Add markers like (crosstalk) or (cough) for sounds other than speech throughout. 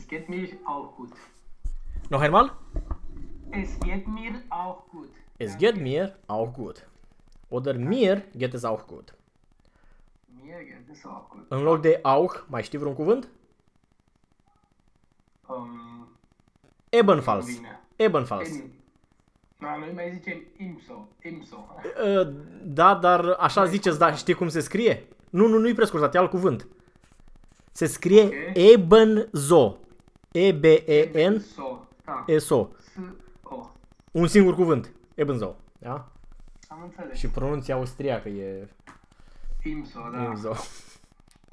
Es geht mir auch gut. Noch einmal? Es geht mir auch gut. Es geht mir auch gut. Oder mir geht es auch gut. Mir geht es auch gut. În loc de auch, mai știi vreun cuvânt? Um, Ebenfalls. Bine. Ebenfalls. in, da, noi mai zicem imso. Imso. Uh, Da, dar așa ziceți, dar știi cum se scrie? Nu, nu, nu-i prescursat, e alt cuvânt. Se scrie Ok. Ebenzo. E-B-E-N So. Da. S-O. S-O. Un singur cuvânt. Ebenzo. Da? Am înțeles. Și pronunția austriacă e Imso, da. Ebenzo.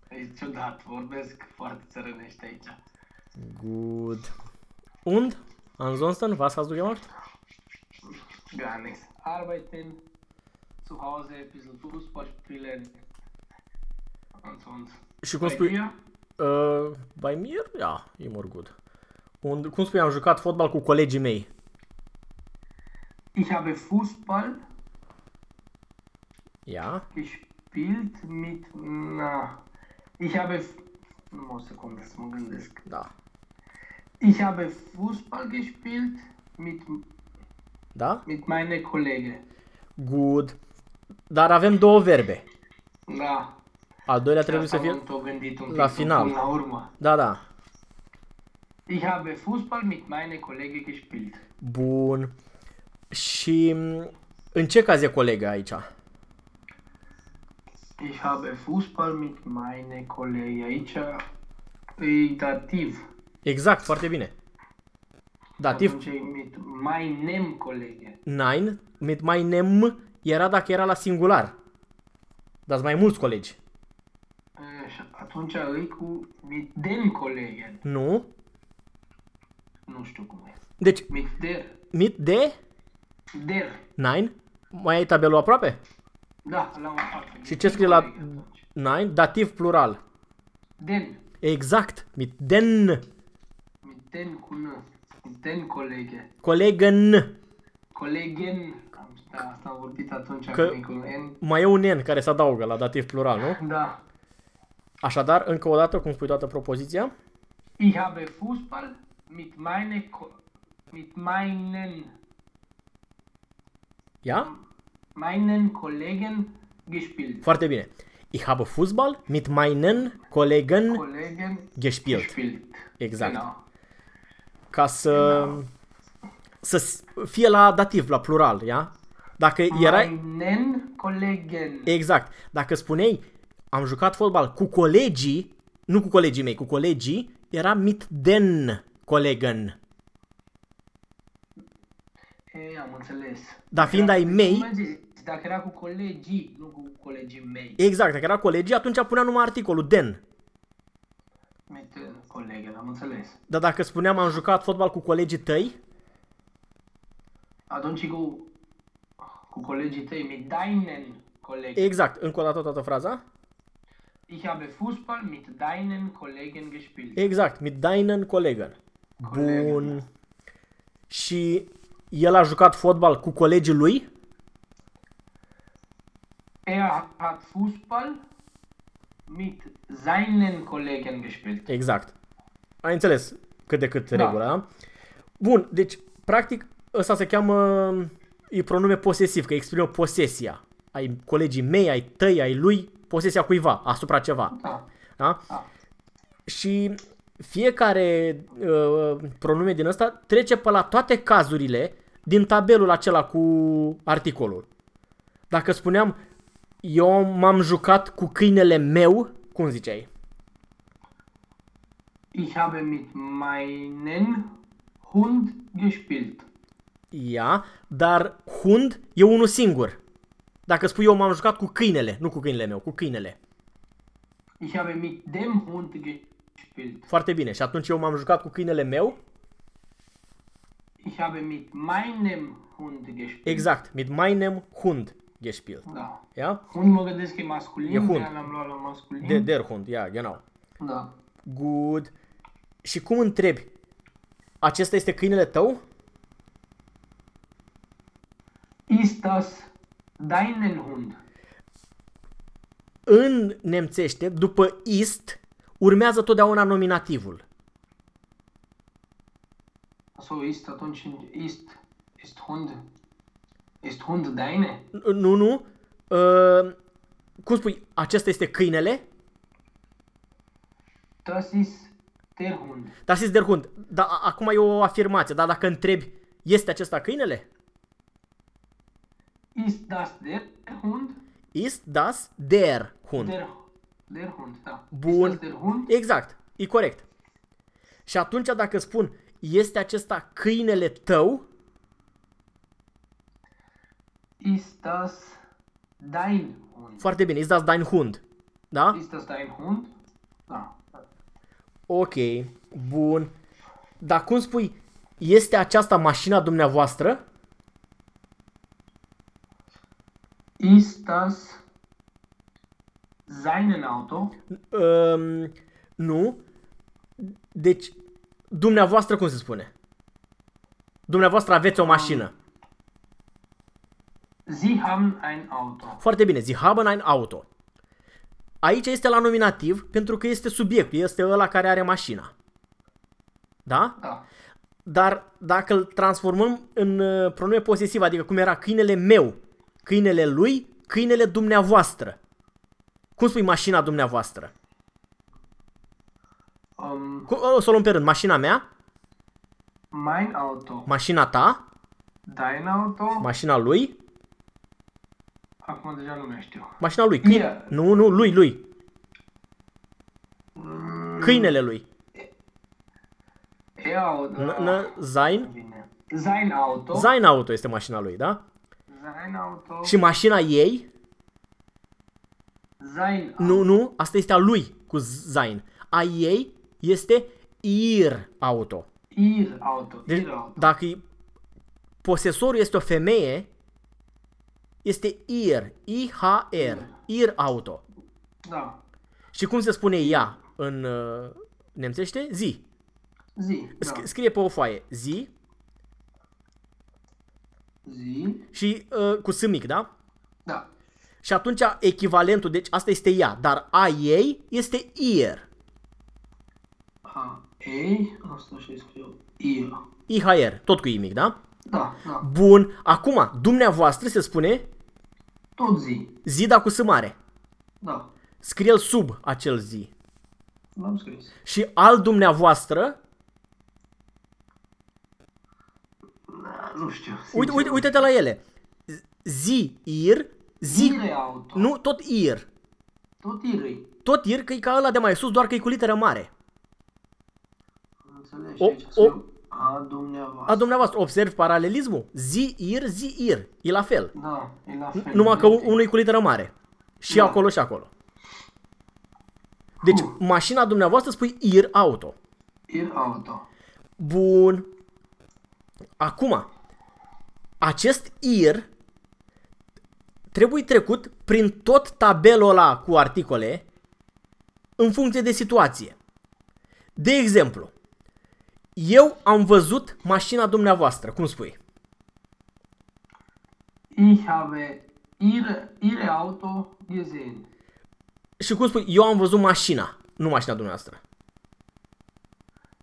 E ciudat. Vorbesc foarte țărănește aici. Good. Und? Ansonsten, was hast du gemacht? Gar nichts. Arbeiten, zu Hause, ein bisschen Fußball spielen. Und sonst. Și cum Bei spui? Dir? Uh, by mir? Ja, immer gut. Und cum spui, am jucat fotbal cu colegii mei. Ich habe Fußball Ja? gespielt mit. Na. Ich habe. f- Nu o secundă să mă gândesc. Da. Ich habe Fußball gespielt mit, Da? mit meinen Kollegen. Good. Dar avem două verbe. Da. Al doilea trebuie să Asta fie... m-am tot gândit un la pic final. Până la urmă. Da, da. Ich habe Fußball mit meinen Kollegen gespielt. Bun. Și m, în ce caz e colega aici? Ich habe Fußball mit meinen Kollegen. Aici e dativ. Exact, foarte bine. Dativ, Atunci e mit meinem Kollegen. nein, mit meinem era dacă era la singular. Dar mai mulți colegi. E, și Atunci e cu mit den Kollegen. Nu? Nu știu cum e. Deci, Mit der. mit de, Der. nein, mai ai tabelul aproape? Da, la un față. Și ce scrie la Colegi atunci. nein? Dativ plural. Den. Exact, mit den, Mit den cu N. Mit den Kollegen. colegen. Colegen. Am, da, asta am vorbit atunci Că- Că... cu N. Mai e un n care se adaugă la dativ plural, nu? Da. Așadar, încă o dată, cum spui toată propoziția? Ich habe Fußball mit meine Ko mit meinen Ia? meinen Kollegen gespielt. Foarte bine. Ich habe Fußball mit meinen Kollegen Kollegen gespielt. gespielt. Exact. Genau. Ca să, să s- fie la dativ, la plural, ia? Dacă erai... Meinen Kollegen. Exact. Dacă spuneai, am jucat fotbal cu colegii, nu cu colegii mei, cu colegii, era mit den Kollegen. E, am înțeles. Dar fiind ai mei- Cum ai zis? Dacă era cu colegii, nu cu colegii mei. Exact, dacă era colegii, atunci punea numai articolul den. Mit den Kollegen, am înțeles. Dar dacă spuneam am jucat fotbal cu colegii tăi, Atunci cu, cu colegii tăi, mit deinen Kollegen. exact, încă o dată toată fraza, Ich habe Fußball mit deinen Kollegen gespielt. exact, mit deinen Kollegen. Kollegen. Bun. Și el a jucat fotbal cu colegii lui? Er hat Fußball mit seinen Kollegen gespielt. Exact. Ai înțeles cât de cât Da. regula, da? Bun, deci, practic, ăsta se cheamă, e pronume posesiv, că exprimă posesia. Ai colegii mei, ai tăi, ai lui, posesia cuiva, asupra ceva. Da. Da? da. Și fiecare uh, pronume din ăsta trece pe la toate cazurile din tabelul acela cu articolul. Dacă spuneam, eu m-am jucat cu câinele meu, cum ziceai? Ich habe mit meinen Hund gespielt. Ia, dar hund e unul singur. Dacă spui eu m-am jucat cu câinele, nu cu câinele meu, cu câinele. Ich habe mit dem Hund gespielt. Foarte bine. Și atunci eu m-am jucat cu câinele meu. Ich habe mit meinem Hund gespielt. Exact. Mit meinem Hund gespielt. Da. Ja? Hund mă gândesc că e masculin, E hund. de-aia l-am luat la masculin. De der Hund, ja, genau. Da. Good. Și cum întrebi? Acesta este câinele tău? Ist das deinen Hund? În nemțește, după ist, urmează totdeauna nominativul. Achso, ist atunci ist, ist Hund. Ist Hund deine? Nu, nu. Uh, cum spui, acesta este câinele? Das ist der Hund. Das ist der Hund. Da, a- acum e o afirmație, dar dacă întrebi, este acesta câinele? Ist das der Hund? Ist das der Hund? Der, der Hund, da. Bun. Ist das der Hund? Exact, e corect. Și atunci dacă spun, este acesta câinele tău? Ist das dein Hund? Foarte bine, ist das dein Hund? Da? Ist das dein Hund? Da. Ok, bun. Dar cum spui, este aceasta mașina dumneavoastră? Ist das seinen Auto? Um, nu. Deci, dumneavoastră cum se spune? Dumneavoastră aveți o mașină. Sie haben ein Auto. Foarte bine, Sie haben ein Auto. Aici este la nominativ pentru că este subiectul, este ăla care are mașina. Da? Da. Dar dacă îl transformăm în uh, pronume posesiv, adică cum era câinele meu, câinele lui, câinele dumneavoastră. Cum spui mașina dumneavoastră? Um, Cum, o să o luăm pe rând. Mașina mea, mein Auto. mașina ta, Dein Auto. mașina lui, Acum deja nu mai știu. mașina lui. Câine... Mie. Nu, nu, lui, lui. Câinele lui. E auto. N- n- Zain? Bine. Sein Auto. Zain Auto este mașina lui, da? Sein Auto. Și mașina ei, Sein Auto. nu, nu, asta este a lui cu Zain. A ei este Ir Auto. Ihr Auto. Deci, Ihr Auto. dacă e- posesorul este o femeie, este Ir, I-H-R, Ir Auto. Da. Și cum se spune ea în uh, nemțește? Zi. Zi. Da. Sc- Scrie pe o foaie zi Zi. și uh, cu S mic, da? Da. Și atunci echivalentul, deci asta este ea, dar a ei este Ir. A. Ei. Asta și scriu. Ihr. IHR, tot cu I mic, da? Da. Da. Bun, acum, dumneavoastră se spune Tot zi. zi, dar cu S mare. Da. Scrie el sub acel zi. L-am scris. Și al dumneavoastră, Da, nu știu. uite, sincer. uite, uite-te la ele. Zi, ir, zi, Ire Auto. nu, tot ir. Tot Irei. Tot ir că e ca ăla de mai sus, doar că e cu literă mare. Înțelegi? O- Aici o- scriu A dumneavoastră. A dumneavoastră, observi paralelismul? Zi, ir, zi, ir. E la fel. Da, e la fel. Numai că unul e cu literă mare. Și Da. acolo și acolo. Deci, mașina dumneavoastră spui ir auto. Ir Auto. Bun. Acum, acest ir trebuie trecut prin tot tabelul ăla cu articole în funcție de situație. De exemplu, eu am văzut mașina dumneavoastră, cum spui? Ich habe Ihre, Ihre Auto gesehen. Și cum spui, eu am văzut mașina, nu mașina dumneavoastră.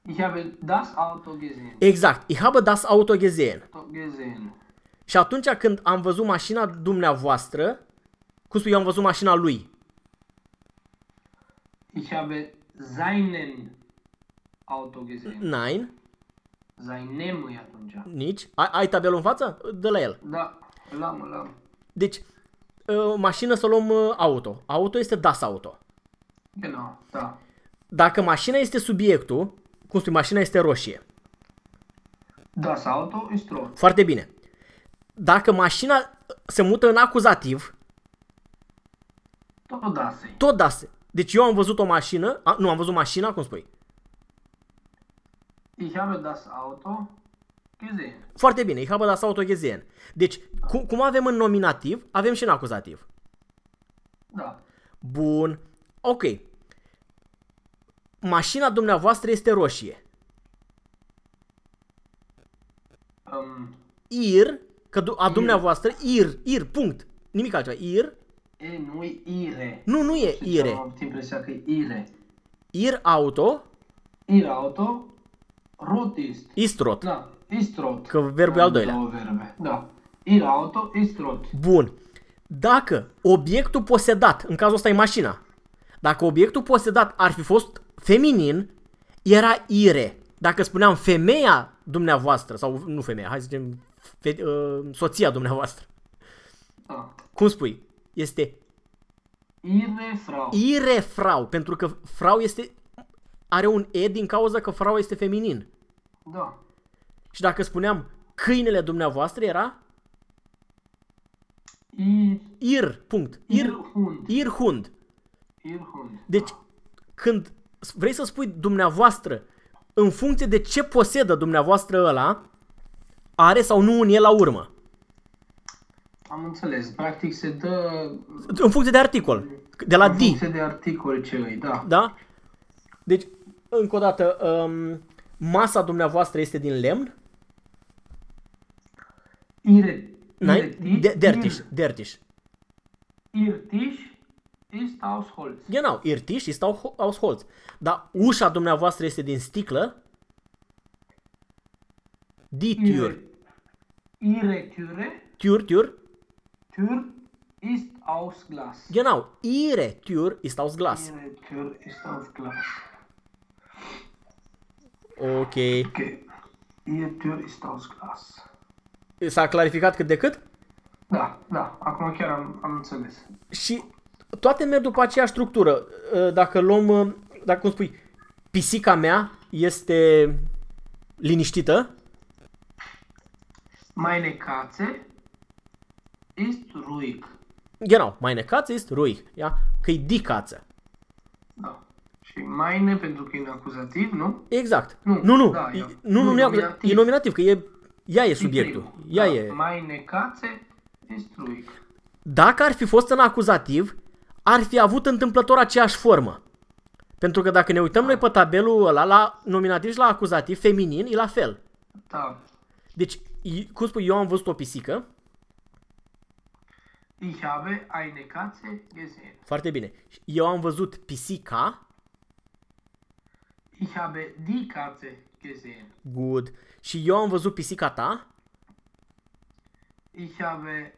Ich habe das Auto gesehen. Exact, ich habe das Auto gesehen. Auto gesehen. Și atunci când am văzut mașina dumneavoastră, cum spui, eu am văzut mașina lui. Ich habe seinen Auto gesehen. Nein, Seinem e atunci. nici. Ai, ai tabelul în față? De la el. Da, l-am, l-am. Deci, uh, mașină să luăm uh, auto. Auto este das Auto. Genau, da. Dacă mașina este subiectul, cum spui, mașina este roșie. Das Auto ist rot. Foarte bine. Dacă mașina se mută în acuzativ, Tot das e. tot das. Deci eu am văzut o mașină, a, nu, am văzut mașina, cum spui? Ich habe das Auto gesehen. Foarte bine, ich habe das Auto gesehen. Deci, cum, cum avem în nominativ, avem și în acuzativ. Da. Bun. Ok. Mașina dumneavoastră este roșie. Um, Ir, că du- a dumneavoastră, ir, ir, punct. Nimic altceva. Ir, e, nu e Ire. nu, nu e ire. Am avut impresia că e Ire. Ir auto, Ir Auto Rot ist. Ist rot. Da, ist rot. Că verbul e al doilea. Două verbe. Da. Il auto ist rot. Bun. Dacă obiectul posedat, în cazul ăsta e mașina, dacă obiectul posedat ar fi fost feminin, era ire. Dacă spuneam femeia dumneavoastră, sau nu femeia, hai să zicem fe, uh, soția dumneavoastră, Da. cum spui? Este Ihre Frau. ire frau, pentru că frau este, are un e din cauza că frau este feminin. Da. Și dacă spuneam câinele dumneavoastră era Ir, ir, punct. Ir, ir Hund. ir hund. Ir Hund. Deci, când vrei să spui dumneavoastră, în funcție de ce posedă dumneavoastră ăla, are sau nu un el la urmă. Am înțeles. Practic se dă În funcție de articol. De la în D. funcție de articol ce îi, da. Da? Deci, încă o dată, um, masa dumneavoastră este din lemn? Ihre, Nein? ihre Ti- De- Dertisch. Ihr, Dertisch. ihr Tisch ist aus Holz. Genau, ihr Tisch ist auch aus Holz. Dar ușa dumneavoastră este din sticlă? Die Tür. Ihre, ihre Türe, Tür, Tür. Tür ist aus Glas. Genau, ihre Tür ist aus Glas. Ihre Tür ist aus Glas. Ok. Okay. Ihre Tür ist aus Glas. S-a clarificat cât de cât? Da, da, acum chiar am, am înțeles. Și toate merg după aceeași structură. Uh, Dacă luăm, uh, dacă cum spui, pisica mea este liniștită, Meine Katze ist ruhig. genau, meine Katze ist ruhig, ia? Că e die Katze. Da. Și meine pentru că e în acuzativ, nu? Exact. Nu, nu, nu, da, e, e- nu, nu, nu, nu, e, nominativ. e nominativ, că e, ea e subiectul. primul. Ea da. e. Meine Katze ist ruhig. Dacă ar fi fost în acuzativ, ar fi avut întâmplător aceeași formă. Pentru că dacă ne uităm noi pe tabelul ăla, la nominativ și la acuzativ feminin, e la fel. Da. Deci, i- cum spui, eu am văzut o pisică, Ich habe eine Katze gesehen. foarte bine. Eu am văzut pisica, Ich habe die Katze gesehen. good. Și eu am văzut pisica ta, Ich habe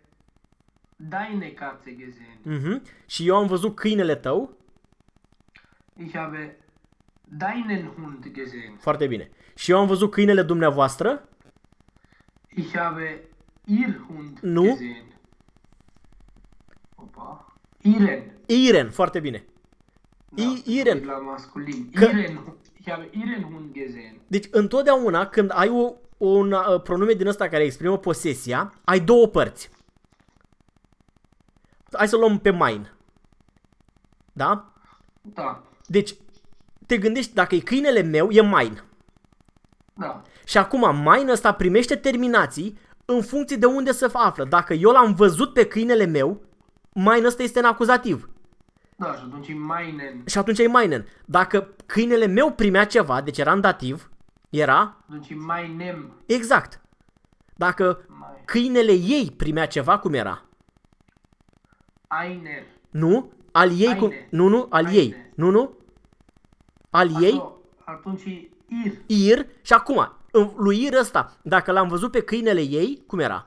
deine Katze gesehen. mhm. și eu am văzut câinele tău, Ich habe deinen Hund gesehen. foarte bine. Și eu am văzut câinele dumneavoastră, Ich habe ihr Hund Nu. gesehen. Opa. Ihren. Iren, foarte bine. Da, I- Iren. La masculin. Că- Ihren. Ich habe ihren Hund gesehen. Deci, întotdeauna când ai o, un uh, pronume din ăsta care exprimă posesia, ai două părți. Hai să luăm pe mine. Da? Da. Deci, te gândești, dacă e câinele meu, e mine. Da. Și acum mine ăsta primește terminații în funcție de unde se află. Dacă eu l-am văzut pe câinele meu, mine ăsta este în acuzativ. Da, și atunci e meinen. Și atunci e minen. Dacă câinele meu primea ceva, deci era în dativ, era Atunci e meinem. exact. Dacă Mai. câinele ei primea ceva, cum era? Einer. Nu? Al ei cum... Haine. Nu, nu, al Haine. ei. Nu, nu? Al ei, Ato- Atunci e ir. ir și acum, în- lui ir ăsta, dacă l-am văzut pe câinele ei, cum era?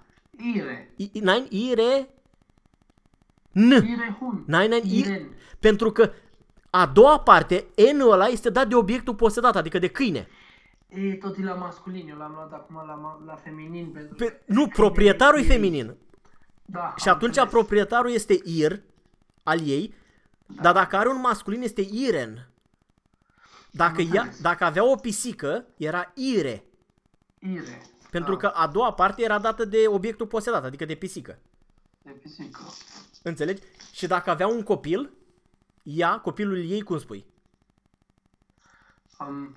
Ire. I, i- nein, ire... N. Ire Hund. Nein, nein, ir. Iren. Pentru că a doua parte, N-ul ăla este dat de obiectul posedat, adică de câine. E, tot e la masculin, eu l-am luat acum la, ma- la feminin pentru Pe, că- nu, proprietarul e Ire. feminin. Da, Și am atunci înțeles. proprietarul este ir al ei, dar dacă are un masculin este iren. Dacă, Am ea, înțeles. dacă avea o pisică, era ire. Ire. Pentru Da, că a doua parte era dată de obiectul posedat, adică de pisică. De pisică. Înțelegi? Și dacă avea un copil, ea, copilul ei, cum spui? Um,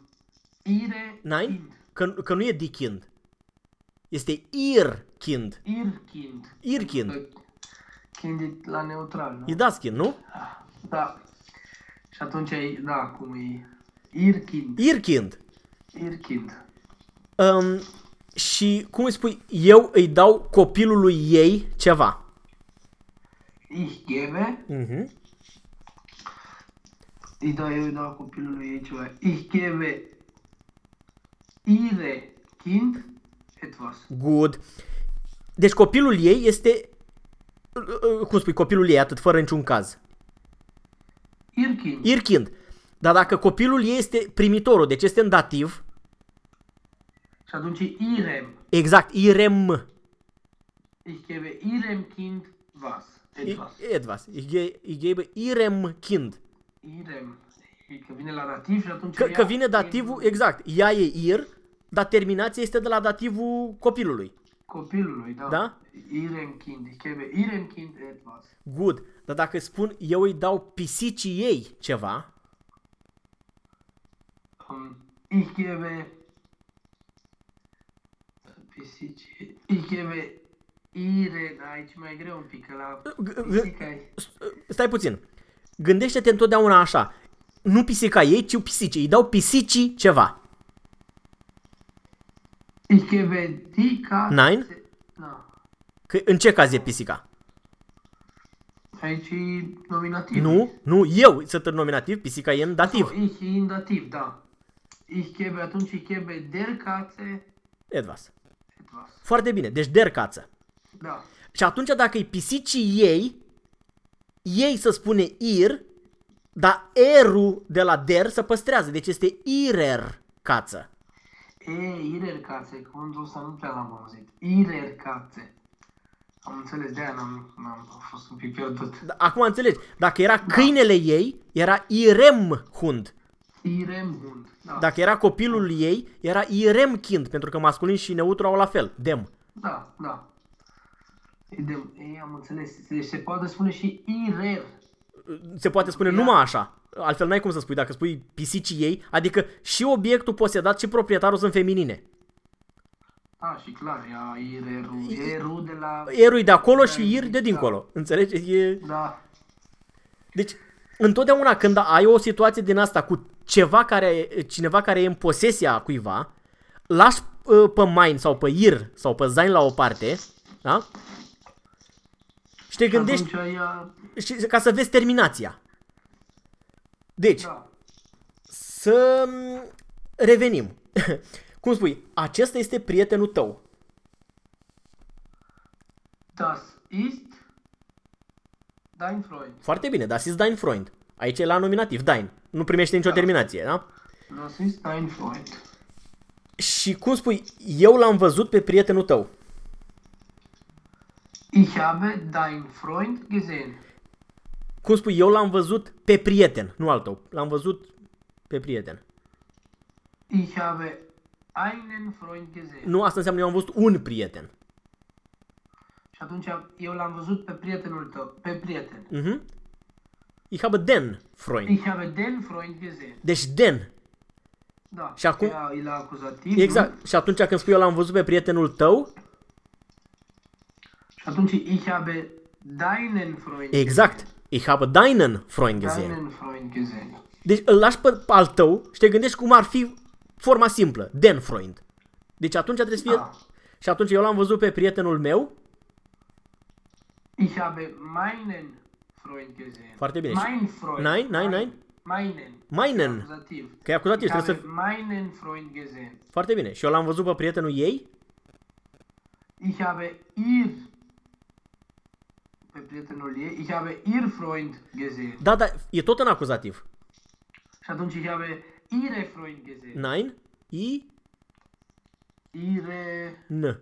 ire Nein? Kind. Că, că nu e dikind. Este ir kind. Ir kind. Ir kind. Că Kind e la neutral, nu? E das kind, nu? Da. Și atunci e, da, cum e? Ir kind. Ir kind. Ir kind. Um, și cum îi spui, eu îi dau copilului ei ceva. Ich gebe, Mhm. îi dau eu, îi dau copilului ei ceva. Ich gebe ihre Kind etwas. Good. Deci copilul ei este... uh, uh, Cum spui, copilul ei, atât, fără niciun caz. Ihr Kind. Ihr Kind. Dar dacă copilul ei este primitorul, deci este în dativ, Și atunci ihrem. exact, irem. Ich gebe ihrem Kind was. Etwas. Etwas. Ich, ge- ich gebe irem Kind. Irem. Că vine la dativ și atunci... Că, ea- că vine dativul, exact, ea e ir, dar terminația este de la dativul copilului. Copilului, da. Da? Irem Kind. Ich gebe ihrem Kind etwas. Good. Dar dacă spun eu îi dau pisicii ei ceva, Um, ich gebe... Pisici. (laughs) Ich gebe ire, da, aici mai e greu un pic, că la G- g- pisica e... stai puțin. Gândește-te întotdeauna așa. Nu pisica ei, ci pisicii. Îi dau pisicii ceva. Ich gebe die Katze... Nein? Da. Că în ce caz e pisica? Aici e nominativ. Nu, nu, eu sunt în nominativ, pisica e în dativ. So, ich e in dativ, da. Ich gebe, atunci ich gebe der Katze Etwas. Etwas. Foarte bine, deci der cață. Da. Și atunci dacă îi pisicii ei, ei să spune ir, dar erul de la der se păstrează, deci este irer cață. E, irer Katze, cuvântul ăsta nu prea l-am auzit. Irer Katze. Am înțeles, de-aia n-am, n-am am fost un pic pierdut. Da, Acum înțelegi, dacă era câinele ei, era irem hund. Irem hund. Da. Dacă era copilul ei, era irem kind, pentru că masculin și neutru au la fel, dem. Da, da. E, de, e, am înțeles. Deci se poate spune și irer. Se poate spune Ia. numai așa. Altfel n-ai cum să spui dacă spui pisicii ei, adică și obiectul posedat și proprietarul sunt feminine. Da, și clar, ea irerul. Erul de la... Erul e de acolo Da, și ir de da. dincolo. Înțelegi? E... Da. Deci, întotdeauna când ai o situație din asta cu ceva care, cineva care e în posesia cuiva, lași uh, pe mine sau pe ir sau pe zain la o parte, da? Și te Și gândești atunci ea... și, ca să vezi terminația. Deci, Da. să mm, revenim. (laughs) Cum spui, acesta este prietenul tău. Das ist dein Freund. Foarte bine, das ist dein Freund. Aici e la nominativ, dein. Nu primește nicio Da. terminație, da? Das ist dein Freund. Și cum spui, eu l-am văzut pe prietenul tău. Ich habe dein Freund gesehen. Cum spui, eu l-am văzut pe prieten, nu al tău. L-am văzut pe prieten. Ich habe einen Freund gesehen. Nu, asta înseamnă eu am văzut un prieten. Și atunci eu l-am văzut pe prietenul tău, pe prieten. Mhm. Ich habe den Freund. Ich habe den Freund gesehen. Deci den. Da. Și acum- Ea e la acuzativ. Exact. Și atunci când spui eu l-am văzut pe prietenul tău, Nu? Și atunci ich habe deinen Freund exact. Ich habe deinen Freund gesehen. gesehen. Deinen Freund gesehen. Deci îl lași pe al tău și te gândești cum ar fi forma simplă. Den Freund. Deci atunci trebuie să fie... Da. Și atunci eu l-am văzut pe prietenul meu. Ich habe meinen Freund gesehen. Foarte bine. Mein Freund. Nein, nein, nein. Meinen. Meinen. Acuzativ. Că e acuzativ, Ich trebuie habe să... meinen Freund gesehen. Foarte bine. Și eu l-am văzut pe prietenul ei. Ich habe ihr pe prietenul ei, ich habe ihr Freund gesehen. Da, da, e tot în acuzativ. Și atunci ich habe ihre Freund gesehen. Nein, i, Ihre, n.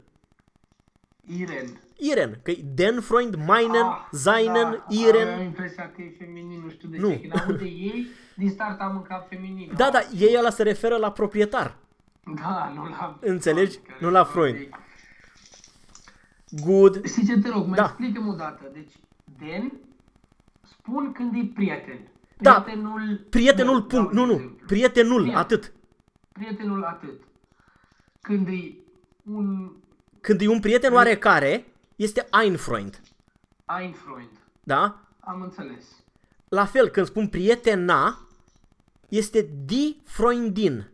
ihren. Iren, că e den Freund, meinen, Ah, seinen, da, Iren. Am impresia că e feminin, nu știu de Nu. ce. Când aud de ei, din start am în cap feminin. Da, da, ei ăla se referă la proprietar. Da, nu la... Înțelegi? Care- Nu la Freund. Good. Știi ce te rog, mai Da. explică o dată. Deci, den, spun când e prieten. Da. Prietenul... Prietenul, meu, punct. dau Nu, un nu. exemplu. Prietenul, Prieten. atât. Prietenul atât. Când e un Când e un prieten oarecare, este ein Freund. ein Freund. Da? Am înțeles. La fel, când spun prietena, este die Freundin.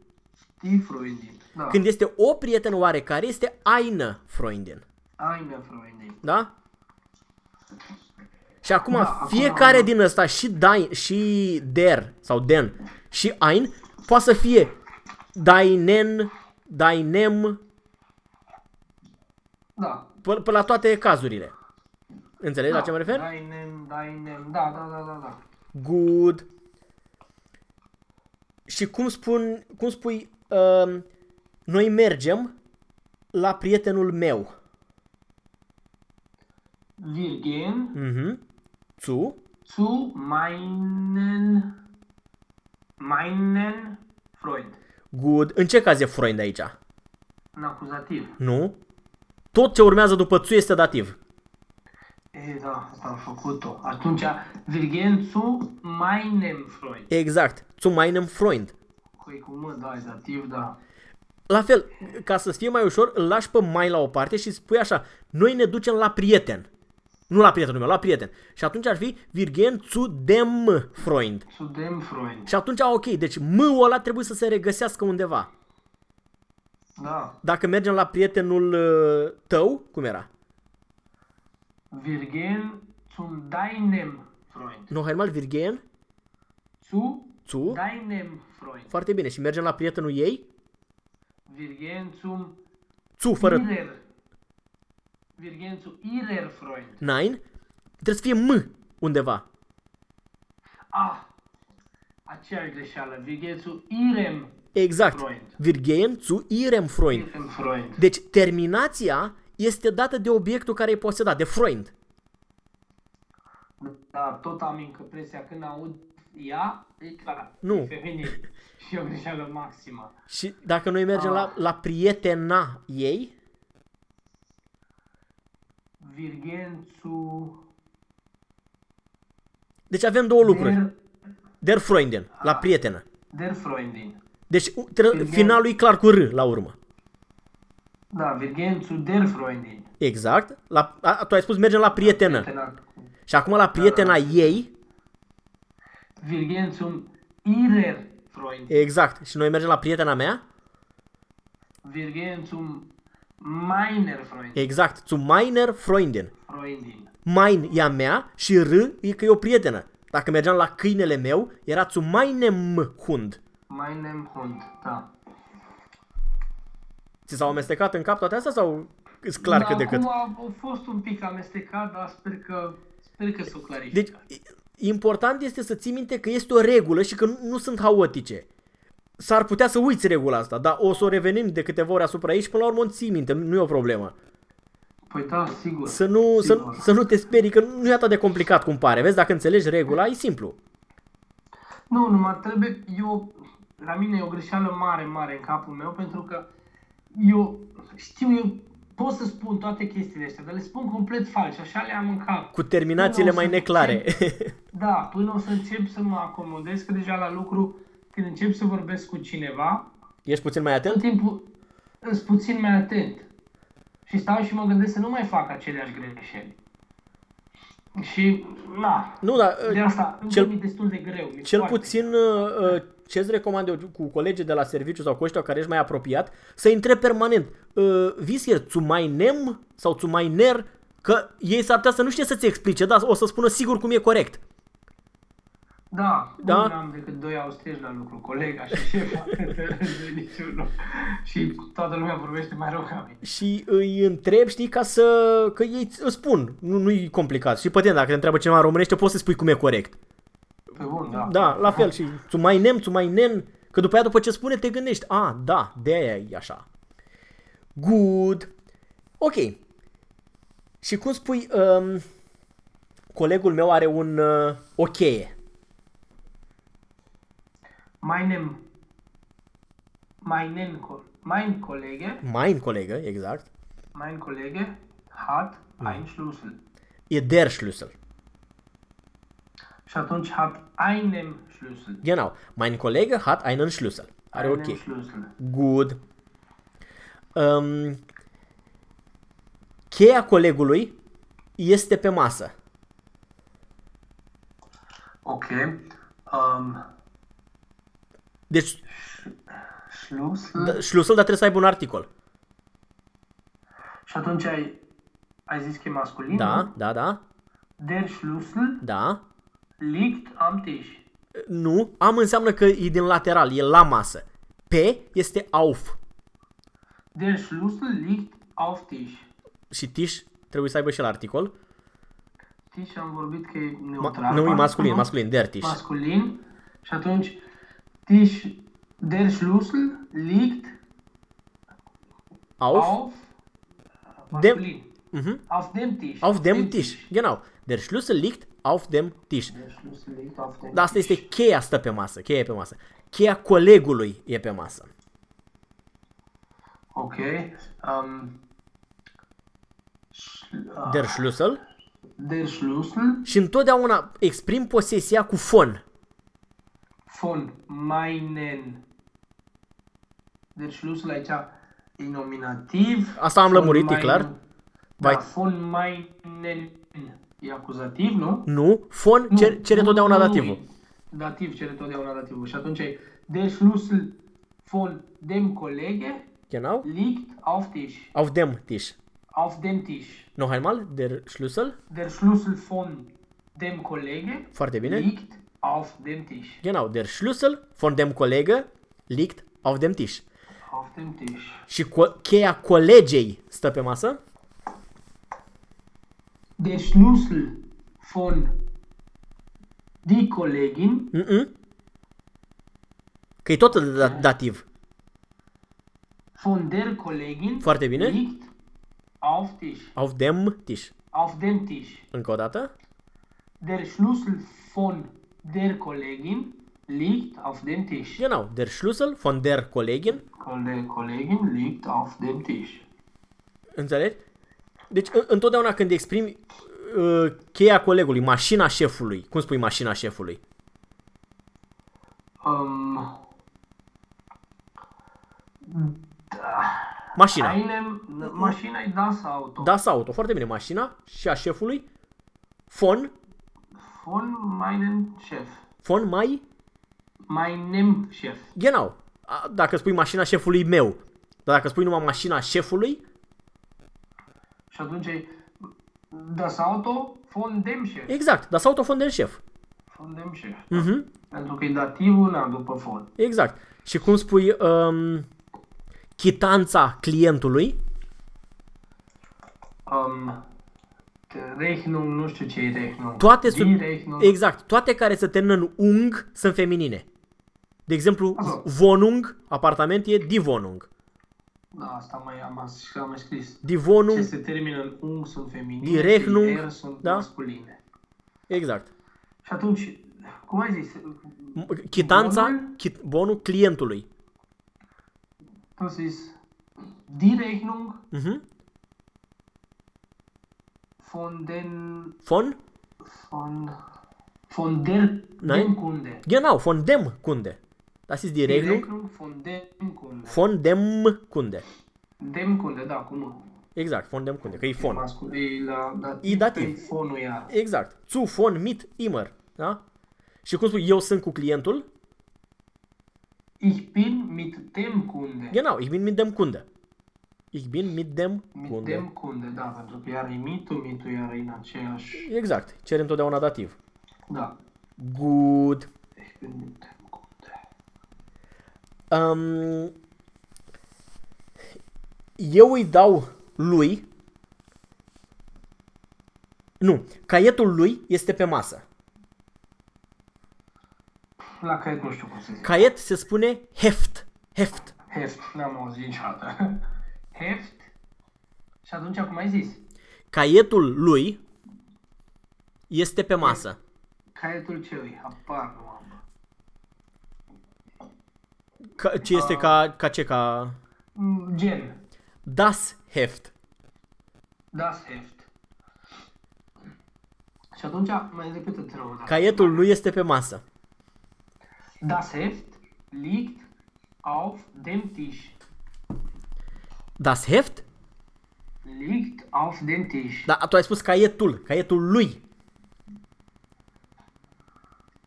Die Freundin. Da. Când este o prietenă oarecare, este eine Freundin. Eine Freundin. Da? Și acum, Da, da, acum fiecare am- din ăsta, și, dein, și der sau den și ein, poate să fie deinen, deinem, Da. până la toate cazurile. Înțelegi la ce mă refer? Deinem, deinem, da, da, da, da, da. Good. Și cum spun, cum spui, uh, noi mergem la prietenul meu. Wir gehen Mhm. Zu. zu meinen, meinen Freund. Good. În ce caz e Freund aici? În acuzativ. Nu? Tot ce urmează după zu este dativ. E, da, asta am făcut-o. Atunci, wir gehen zu meinem Freund. Exact. Zu meinem Freund. Cu e cu mă, da, e dativ, da. La fel, ca să fie mai ușor, îl lași pe mai la o parte și spui așa, noi ne ducem la prieten. Nu la prietenul meu, la prieten. Și atunci ar fi wir gehen zu dem Freund. Zu dem Freund. Și atunci, ok, deci m-ul ăla trebuie să se regăsească undeva. Da. Dacă mergem la prietenul uh, tău, cum era? Wir gehen zum deinem Freund. No, einmal wir gehen Zu zu. deinem Freund. Foarte bine. Și mergem la prietenul ei? Wir gehen zum Zu, fără ihrer. Wir gehen zu ihrer Freund. nein. Trebuie să fie m undeva. Ah, aceeași greșeală. Wir gehen zu ihrem Exact. Freund. Wir gehen zu ihrem Freund. ihrem Freund. Deci terminația este dată de obiectul care e posedat, de Freund. Da, tot am impresia când aud ea, e clar. Nu. E feminin. (laughs) Și e o greșeală maximă. Și dacă noi mergem la, la prietena ei, Wir gehen zu deci avem două lucruri. der, Der Freunden, la prietenă. der Freundin. Deci u- tre- Virgen. finalul e clar cu R la urmă. Da, wir gehen zu der Freundin. Exact. La, a, tu ai spus mergem la prietenă. Prietena cu- Și acum la prietena ei, Wir gehen zum ihrer Freundin. exact. Și noi mergem la prietena mea, Wir gehen zum meiner Freundin. exact. Zu meiner Freundin. Freundin. Mein e a mea și R e că e o prietenă. Dacă mergeam la câinele meu, era zu meinem Hund. Meinem Hund, da. Ți s-au amestecat în cap toate astea sau e clar cât de cât? Acum a, a fost un pic amestecat, dar sper că, sper că s-o clarifică. Deci, important este să ții minte că este o regulă și că nu, nu sunt haotice. S-ar putea să uiți regula asta, dar o să o revenim de câteva ori asupra ei și până la urmă o ții minte, nu e o problemă. Păi da, sigur. Să nu, să, Sigur. să nu te sperii, că nu e atât de complicat cum pare. Vezi, dacă înțelegi regula, e simplu. Nu, numai trebuie, eu, la mine e o greșeală mare, mare în capul meu, pentru că eu, știu, eu pot să spun toate chestiile astea, dar le spun complet fals, așa le am în cap. Cu terminațiile Până o mai să neclare. încep- Da, până o să încep să mă acomodez, că deja la lucru, când încep să vorbesc cu cineva, Ești puțin mai tot atent? timpul sunt puțin mai atent. Și stau și mă gândesc să nu mai fac aceleași greșeli. Și, na, Nu, dar de asta încă cel- mi-e destul de greu. mi-e cel foarte puțin uh, ce îți recomand eu cu colegii de la serviciu sau cu ăștia care ești mai apropiat, să intre permanent. Uh, Visier, tu mai nem sau tu mai ner, că ei s-ar putea să nu știe să-ți explice, dar o să spună sigur cum e corect. Da, Da? da? nu am decât doi austrieci la lucru, colega și șefa, de niciunul. (laughs) Și toată lumea vorbește mai rău ca mine. Și îi întreb, știi, ca să... că ei îți spun, nu, nu-i complicat. Și pe tine, dacă te întreabă cineva în românește, poți să spui cum e corect. Pe bun, da. Da, la fel și tu mai nem, tu mai nen, că după aia după ce spune te gândești, a, da, de aia e așa. Good. Ok. Și cum spui, um, colegul meu are un, uh, o cheie. Meinem, meinen, co- mein Kollege, Mein colegă, exact. mein Kollege hat ein Schlüssel. E der Schlüssel. Și atunci hat einen Schlüssel. Genau. Mein Kollege hat einen Schlüssel. Are einen ok. Schlüssel. Good. Um, cheia colegului este pe masă. Ok. Um, Deci, Schlüssel. da, Schlüssel, dar trebuie să aibă un articol. Și atunci ai, ai zis că e masculin? Da, nu? da, da, Der Schlüssel da. Liegt am Tisch. Nu, am înseamnă că e din lateral, e la masă. P este auf. Der Schlüssel liegt auf Tisch. Și Tisch trebuie să aibă și la articol. Tisch am vorbit că e Ma- neutral. nu, e parcă, masculin, nu? masculin, der Tisch. Masculin. Și atunci, Tisch, der Schlüssel liegt Auf, auf masculin. mhm. Auf dem Tisch. auf dem Tisch. Genau. Der Schlüssel liegt auf dem Tisch. Der Schlüssel liegt auf dem Dar asta Tisch. este cheia stă pe masă, cheia e pe masă. Cheia colegului e pe masă. Ok. Um, Schl- ah, Der Schlüssel der Schlüssel și întotdeauna exprim posesia cu fon. von meinen. Der Schlüssel aici e nominativ. Asta am Von lămurit, e meinen- clar? Da, Vai- von meinen e acuzativ, nu? Nu, fon Nu, cer, cere nu, totdeauna nu, nu, dativul. e Dativ cere totdeauna dativul. Și atunci e der Schlüssel von dem Kollege Genau. liegt auf Tisch. Auf dem Tisch. Auf dem Tisch. Noch einmal, der Schlüssel. Der Schlüssel von dem Kollege Foarte bine. liegt auf dem Tisch. Genau, der Schlüssel von dem Kollege liegt auf dem Tisch. Auf dem Tisch. Și co- cheia colegei stă pe masă. Der Schlüssel von die Kollegin Mm-mm. Că e tot da- dativ. von der Kollegin Foarte bine. liegt auf Tisch. Auf dem Tisch. Auf dem Tisch. Încă o dată. Der Schlüssel von der Kollegin liegt auf dem Tisch. Genau, der Schlüssel von der Kollegin. Der Kollegin liegt auf dem Tisch. Înțelegi? Deci în- întotdeauna când exprimi uh, cheia colegului, mașina șefului, cum spui mașina șefului? Um, Mașina. einem, mașina e das Auto. Das Auto, foarte bine, mașina și a șefului. Von, Von meinem Chef. von mai, Meinem Chef. genau. A, Dacă spui mașina șefului meu, dar dacă spui numai mașina șefului, Și atunci e das Auto von dem Chef. exact, das Auto von dem Chef. Von dem Chef. Mhm. Pentru că e dativul, na, după von. Exact. Și cum spui um, chitanța clientului, Um, Rechnung, nu știu ce e Rechnung. toate Die sunt, Rechnung. exact, toate care se termină în ung sunt feminine. De exemplu, Așa. Wohnung, apartament e die Wohnung. Da, asta mai am, as- am mai scris. Die Ce Wohnung, se termină în ung sunt feminine, Die Rechnung, și R sunt da. masculine. exact. Și atunci, cum ai zis? M- Chitanța, Bonul? chit, bonul clientului. Tu ai zis die Rechnung Mhm. von den Von, von von der Nein. dem Kunde. genau, von dem Kunde. Das ist die Die Rechnung Rechnung von dem Kunde. von dem Kunde. Dem Kunde, da, cum? Exact, von dem Kunde, că e von. Mascul, e la dativ, E dativ. pe fonul iar. Exact. Zu, von, mit, immer. Da? Și cum spui, eu sunt cu clientul? Ich bin mit dem Kunde. Genau, ich bin mit dem Kunde. Ich bin mit dem Mit Kunde. dem Kunde, da, pentru că iar e mitul, mitul iar e în aceeași... Exact, cere întotdeauna dativ. Da. Good. Ich bin mit dem Kunde. Um, eu îi dau lui nu, caietul lui este pe masă. La caiet nu știu cum se zice. Caiet se spune heft. Heft. Heft, n-am auzit niciodată. (laughs) Heft. Și atunci, cum ai zis? Caietul lui este pe masă. Caietul celui, apar, nu am. Ca, ce este ca, ca ce? Ca Mm, Gen. das Heft. Das Heft. Și atunci, mai repetă te rog. da. Caietul lui este pe masă. Das Heft liegt auf dem Tisch. Das Heft? Liegt auf dem Tisch. Da, tu ai spus caietul, caietul lui.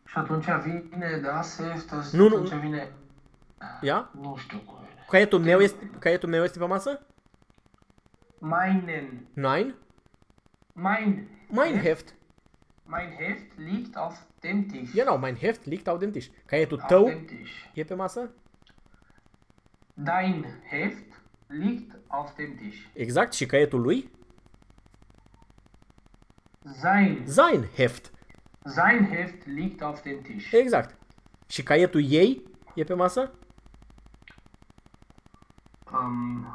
Și atunci vine Das Heft, Nu, nu. atunci vine... Ia? Nu știu cum vine. Caietul meu este, caietul meu este pe masă? Meinen. Nein. Mein. Mein Heft. Mein Heft liegt auf dem Tisch. Genau, mein Heft liegt auf dem Tisch. Caietul Auf tău dem Tisch. e pe masă? Dein Heft liegt auf dem Tisch. Exact. Și caietul lui? Sein, Sein Heft. sein Heft liegt auf dem Tisch. Exact. Și caietul ei e pe masă? Ähm,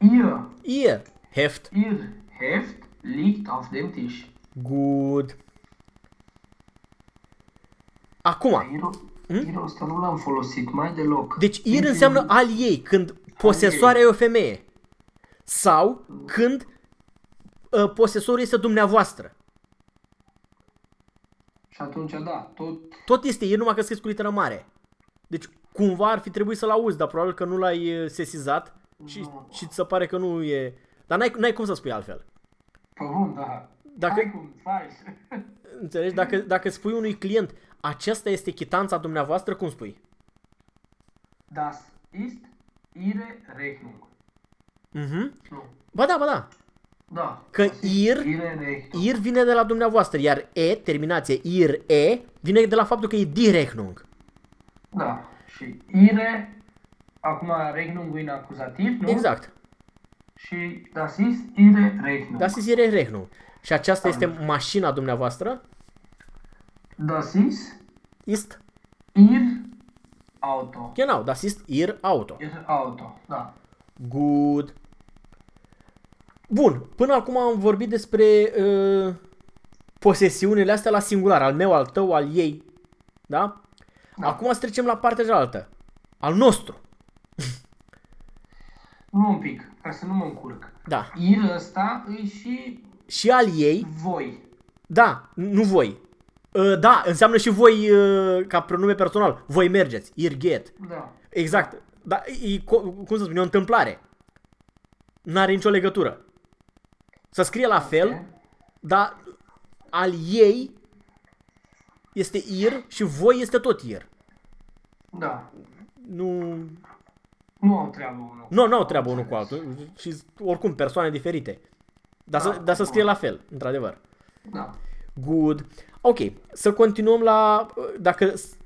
ihr, Ihr Heft. ihr Heft liegt auf dem Tisch. Good. Acum, Iro, Iro ăsta nu l-am folosit mai deloc. deci ir înseamnă al ei, când posesoarea e o femeie. Sau când uh, posesorul este dumneavoastră. Și atunci, da, tot... Tot este ir, numai că scris cu literă mare. Deci cumva ar fi trebuit să-l auzi, dar probabil că nu l-ai uh, sesizat și, Nu. și ți se pare că nu e... Dar n-ai, n-ai cum să spui altfel. Pe bun, da. Dacă- Hai cum faci. (laughs) Înțelegi? Dacă, dacă spui unui client, aceasta este chitanța dumneavoastră, cum spui? Das ist ihre Rechnung. Mhm. Nu. Ba da, ba da. Da. Că das ist ihr- Ihre Rechnung. Ir vine de la dumneavoastră, iar E, terminație, ir E, vine de la faptul că e die Rechnung. Da. Și ihre, acum Rechnung în acuzativ, nu? Exact. Și das ist ihre Rechnung. Das ist ihre Rechnung. Și aceasta este mașina dumneavoastră? Das ist Ist, ihr Auto. genau, das ist ihr Auto. Ihr Auto, da. Good. Bun, până acum am vorbit despre uh, posesiunile astea la singular, al meu, al tău, al ei. Da? Da. Acum să trecem la partea cealaltă. Al nostru. (laughs) Nu un pic, ca să nu mă încurc. Da. Ir ăsta îi și Și al ei, voi. da, nu voi. Uh, da, înseamnă și voi uh, ca pronume personal. Voi mergeți. Ir get. Da. Exact. Da, e, co- cum să spun, e o întâmplare. N-are nicio legătură. Să scrie la fel, Ok. dar al ei este ir și voi este tot ir. Da. Nu, Nu au treabă unul. nu, nu au treabă unul cu altul și oricum persoane diferite. Dar, să, Da, dar să scrie la fel, într-adevăr. Da. Good. Ok, să continuăm la... Dacă s-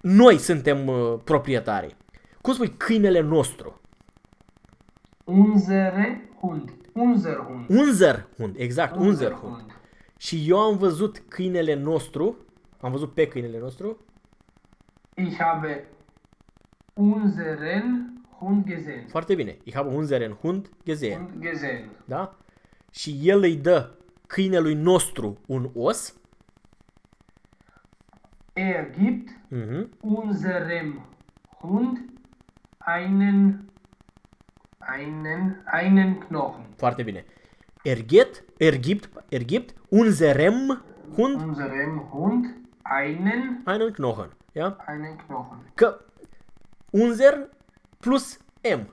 noi suntem uh, proprietari. Cum spui câinele nostru? Unsere Hund. Unser Hund. Unzer hund, exact, unzer hund. Și eu am văzut câinele nostru, am văzut pe câinele nostru, Ich habe unseren Hund gesehen. foarte bine. Ich habe unseren Hund gesehen, Hund gesehen. da? Și el îi dă câinelui nostru un os, Er gibt mhm. unserem Hund einen, einen, einen Knochen. foarte bine. Er geht, er gibt, er gibt unserem Hund Unserem Hund einen, einen Knochen, ja? einen Knochen. Că unzer plus M.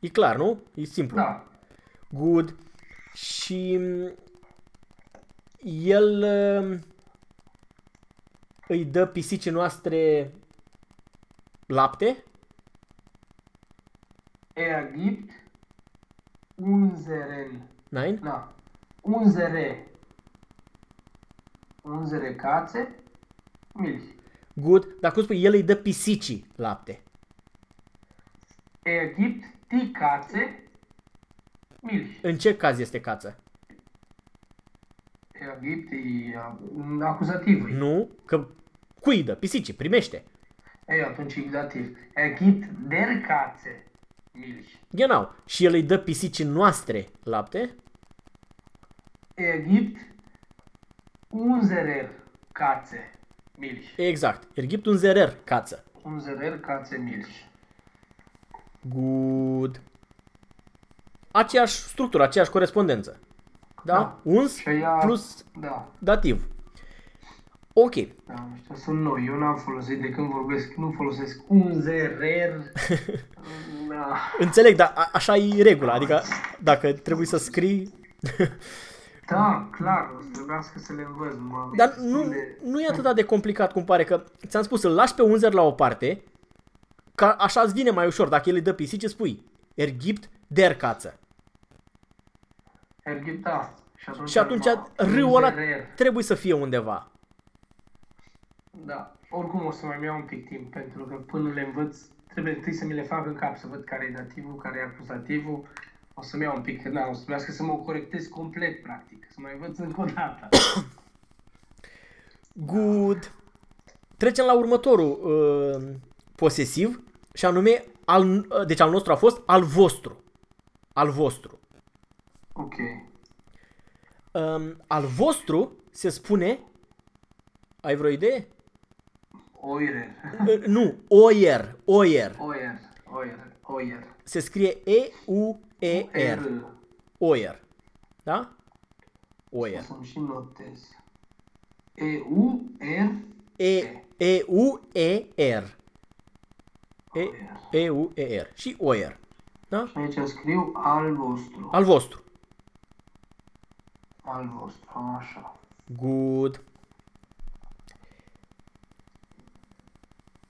E clar, nu? E simplu. Da. Good. Și mm, el uh, îi dă pisicii noastre lapte. Er gibt unseren, Nein? na, unsere, unsere Katze Milch. Good. Dar cum spui, el îi dă pisicii lapte. Er gibt die Katze Milch. În ce caz este cață? Er gibt die uh, acuzativ. Nu, că cui îi dă? Pisicii, primește. Ei, atunci e dativ. Er gibt der Katze Milch. Genau. Și el îi dă pisicii noastre lapte. Er gibt unserer Katze Milch. Exact. El gibt unserer cață. Unserer Katze Milch. Good. Aceeași structură, aceeași corespondență. Da? Da. Uns Și ea, plus Da, dativ. Ok. da, ăștia sunt noi. Eu n-am folosit de când vorbesc, nu folosesc unserer. (laughs) da. Înțeleg, dar a- așa e regula. Adică dacă trebuie să scrii... (laughs) da, clar, o să trebuiască să le învăț. Mă, Dar nu, nu e atât de complicat cum pare că ți-am spus, îl lași pe unzer la o parte, ca așa îți vine mai ușor. Dacă el îi dă pisici, îți spui er gibt der cață. Er gibt, da. Și atunci, Și atunci urma râul ăla unserer. trebuie să fie undeva. Da. Oricum o să mai iau un pic timp, pentru că până le învăț trebuie întâi să mi le fac în cap, să văd care e dativul, care e acuzativul. O să-mi iau un pic, na, o să trebuiască să mă corectez complet, practic, să mai învăț încă o dată. Good. Trecem la următorul uh, posesiv și anume, al, uh, deci al nostru a fost al vostru. Al vostru. Ok. Um, al vostru se spune, ai vreo idee? Oirer. Uh, nu, oier, oier. Oier. Oier. Oier. Se scrie E-U-E-R. R. Oier. Da? Oier. Să-mi și notez. E-U-R. E, E-U-E-R. E, Oier. E-U-E-R. Și oier. Da? Și aici scriu al vostru. Al vostru. Al vostru, așa. Good.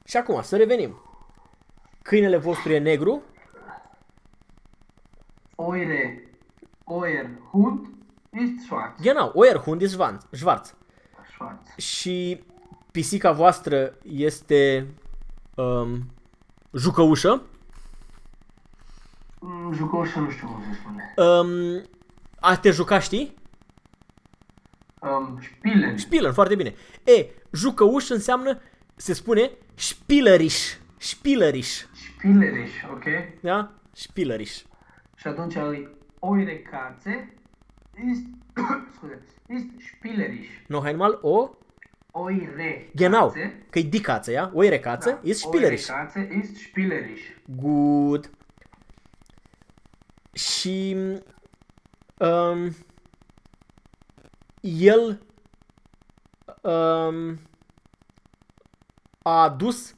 Și acum, să revenim. Câinele vostru e negru? Eure, euer Hund ist schwarz. Genau, euer Hund ist schwarz- schwarz. Schwarz. Și pisica voastră este um, jucăușă. Mm, Jucoșă nu știu cum se spune. Um, a te juca, știi? Um, Spielen. Spielen, foarte bine. E, jucăuș înseamnă, se spune, spileriș. Spileriș. Spielerisch, ok? Da? Spileriș. Și atunci îi eure Katze ist, (coughs) scuze, ist spielerisch. No, einmal o, Eure genau, Katze, că e dicață, ja? O erecață, da, ist eure spileriș. Katze ist spielerisch. Good. Și um, el um, a adus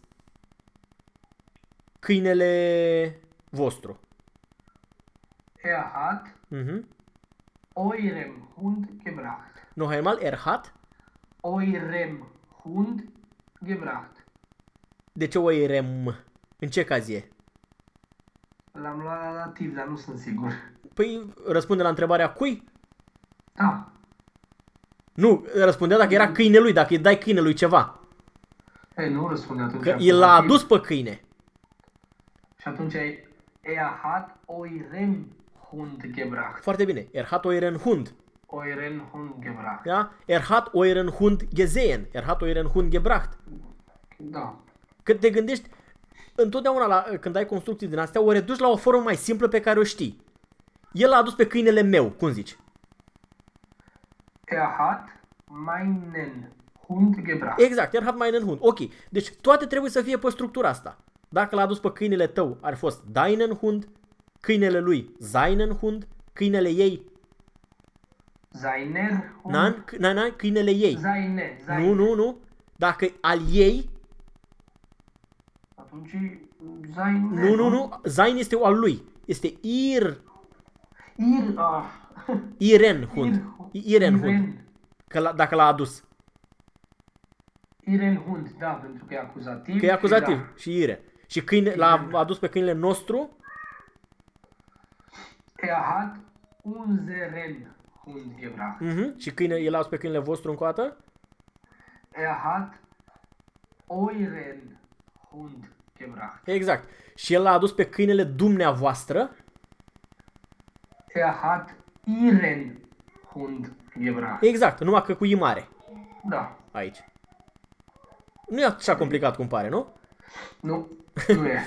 câinele vostru. Er hat Mhm. eurem Hund gebracht. Noch einmal, er hat. Eurem Hund gebracht. De ce o erem? În ce caz e? L-am luat la dativ, dar nu sunt sigur. Păi răspunde la întrebarea cui? Da. Nu, răspundea dacă era câinelui, dacă îi dai câinelui ceva. Ei, nu răspunde atunci. Că el l-a acuzativ. adus pe câine. Și atunci e Er hat eurem Hund gebracht. Foarte bine. Er hat euren Hund. Euren Hund gebracht. Ja? Er hat euren Hund gesehen. Er hat euren Hund gebracht. Da. Când te gândești, întotdeauna la, când ai construcții din astea, o reduci la o formă mai simplă pe care o știi. El l-a adus pe câinele meu, cum zici? Er hat meinen Hund gebracht. Exact, er hat meinen Hund. Ok, deci toate trebuie să fie pe structura asta. Dacă l-a adus pe câinele tău, ar fi fost deinen Hund, câinele lui seinen Hund, câinele ei, Seiner Hund. nan, c- na, na, câinele ei. Seine. Seine. Nu, nu, nu. Dacă al ei, Atunci seine. nu, nu, nu, sein este al lui. Este ir, Ir. Ah. iren Hund. Ir- Iren Hund. Iren. Că la, dacă l-a adus. Iren Hund, da, pentru că e acuzativ. Că e și acuzativ. Da. Și ire. Și câine, l-a adus pe câinele nostru. Er hat unseren Hund gebracht. Mhm. Și câine, el a adus pe câinele vostru încă o dată. Er hat euren Hund gebracht. Exact. Și el l-a adus pe câinele dumneavoastră. Er hat ihren Hund gebracht. Exact. Numai că cu I mare. Da. Aici. Nu e așa complicat cum pare, nu? Nu, (laughs) nu e.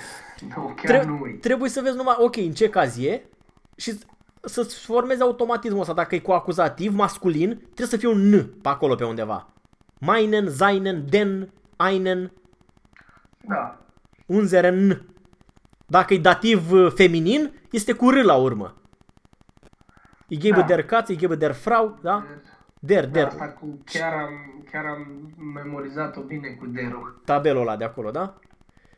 Nu, chiar nu Tre- e. trebuie să vezi numai, ok, în ce caz e și să-ți formezi automatismul ăsta. Dacă e cu acuzativ masculin, trebuie să fie un N pe acolo pe undeva. Meinen, seinen, den, einen, Da. unseren. Dacă e dativ uh, feminin, este cu R la urmă. Ich gebe Da. der Katze, ich gebe der Frau, da? Der, De der, asta cu chiar am, chiar am memorizat-o bine cu derul. tabelul ăla de acolo, da?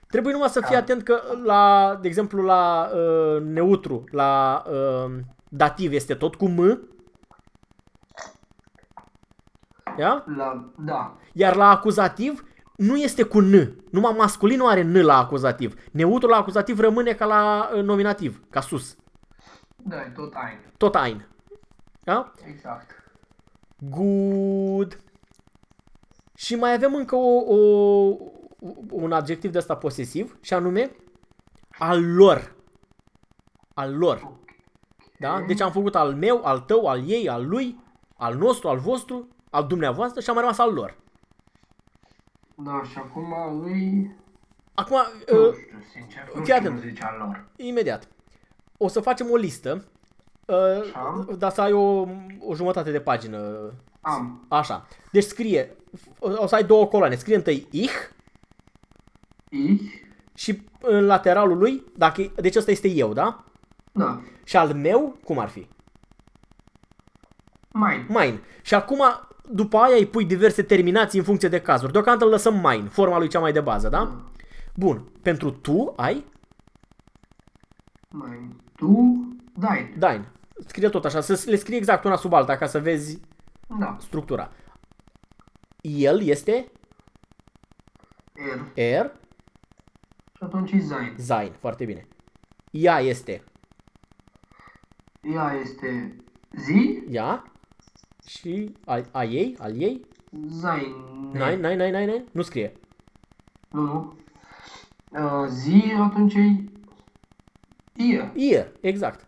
Trebuie numai să fii Da. atent că la, de exemplu, la uh, neutru, la uh, dativ este tot cu M. Ia? La, da. Iar la acuzativ nu este cu N. Numai masculinul are N la acuzativ. Neutru la acuzativ rămâne ca la uh, nominativ, ca sus. Da, e tot ein. Tot ein. Da? Exact. Good. Și mai avem încă o, o, un adjectiv de ăsta posesiv și anume al lor. Al lor. Da? Deci am făcut al meu, al tău, al ei, al lui, al nostru, al vostru, al dumneavoastră și am mai rămas al lor. Da, și acum lui... Acum, Nu uh, știu, sincer, nu fii știu cum atent. zice al lor. imediat. O să facem o listă, uh, Așa. dar să ai o, o jumătate de pagină. Am Așa. Deci scrie, o să ai două coloane. Scrie întâi ich ich, și în lateralul lui, dacă, e- deci ăsta este eu, da? da, Și al meu, cum ar fi? mai, Mine. Și acum, după aia îi pui diverse terminații în funcție de cazuri. Deocamdată îl lăsăm mine, forma lui cea mai de bază, da? Bun. Pentru tu ai mai, tu, dai, dine. Scrie tot așa, să le scrie exact una sub alta ca să vezi da, structura. El este er, er, și atunci e zain. zain. Foarte bine. Ea este Ea este zi, ea și a, a ei, al ei, zain, nine, nine, nine, nine, nine, nu scrie. nu, nu, uh, zi, atunci e ie, Ear, exact.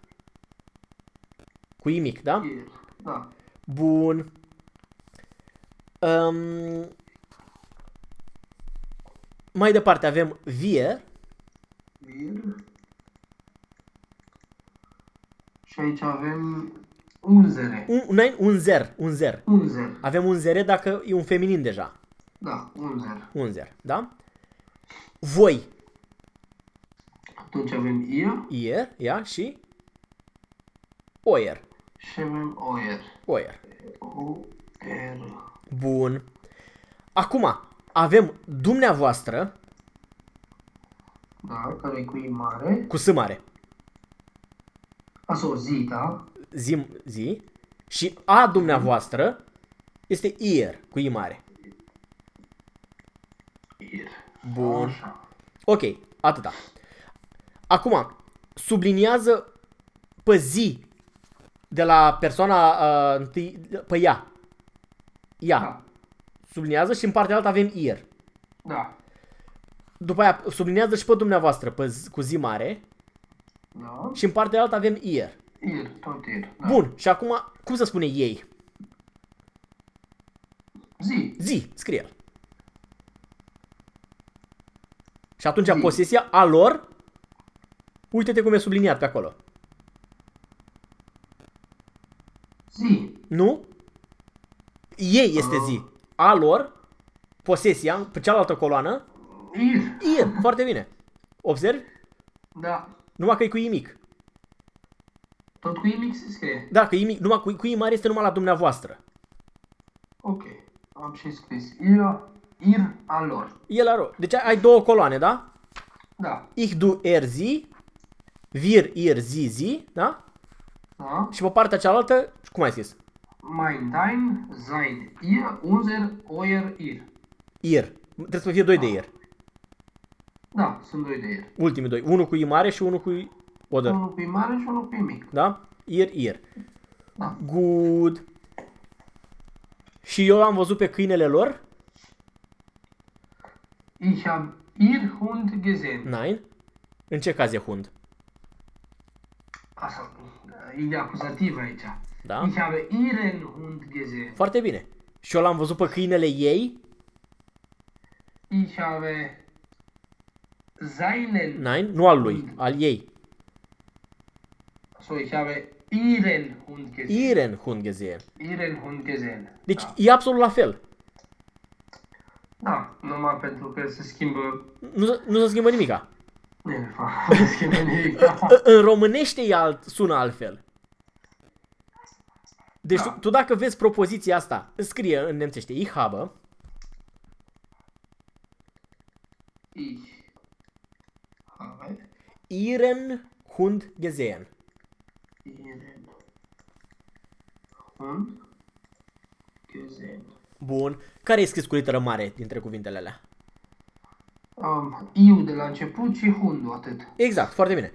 Cu i mic, da? ie, da, Bun. Um, mai departe avem wir, vir, și aici avem unzere, un, un, un zer, un zer. unzer, Avem un zere dacă e un feminin deja. da, unzer. Un zer, da? Voi, Atunci avem ia ier, ia și oier, și avem oier. oier. O, er, Bun. Acum, avem dumneavoastră da, care e cu i mare. cu s mare, Asta o zi, da? zi, zi, și a dumneavoastră este ier cu i mare. Ir. Bun. Așa. Ok, atâta. Acum, subliniază pe zi de la persoana uh, întâi, pe ea. Ea. Da. Subliniază și în partea alta avem ier. Da. După aia subliniază și pe dumneavoastră pe zi, cu zi mare Da. și în partea alta avem ier. Ir, tot ir. Da. Bun, și acum, cum să spune ei? Zi. Zi, scrie el. Și atunci Zi. posesia a lor, uite-te cum e subliniat pe acolo. Zi. Nu? Ei este zi. A lor, posesia, pe cealaltă coloană, Ir. ir. Foarte bine. Observi? Da. Numai că e cu i mic. Tot cu imic se scrie. Da, că i mic, numai cu, cu i mare este numai la dumneavoastră. Ok. Am și scris. Ir, ir a lor. E la ro. Deci ai- ai două coloane, da? Da. Ich, du, er, zi, wir, ir, zi, zi, da? Da. Și pe partea cealaltă, cum ai scris? Mein, dein, sein, ihr, unser, euer, ir. Ir. Trebuie să fie doi de ir. Da, sunt doi de ir. Ultimii doi. Unul cu i mare și unul cu i odă. Unul cu i mare și unul cu i mic. Da? Ir, ir. Da. Good. Și eu am văzut pe câinele lor. Ich hab ihr Hund gesehen. Nein. În ce caz e hund? Asta e acuzativ aici. Da? Ich habe ihren Hund gesehen. Foarte bine. Și eu l-am văzut pe câinele ei. Ich habe seinen, Nein, nu al lui, al ei. so ich habe ihren Hund gesehen. Iren hund gesehen. Ihren Hund gesehen. Deci Da. e absolut la fel. da, numai pentru că se schimbă Nu, se- nu se schimbă nimica. Nu e fa- se schimbă nimic. Da. În- În românește e alt, sună altfel. Deci Da. tu, tu dacă vezi propoziția asta, scrie în nemțește, ich habe, Ich habe ihren Hund gesehen. ihren Hund gesehen. Bun. Care e scris cu literă mare dintre cuvintele alea? Um, eu de la început și hundul atât. Exact, foarte bine.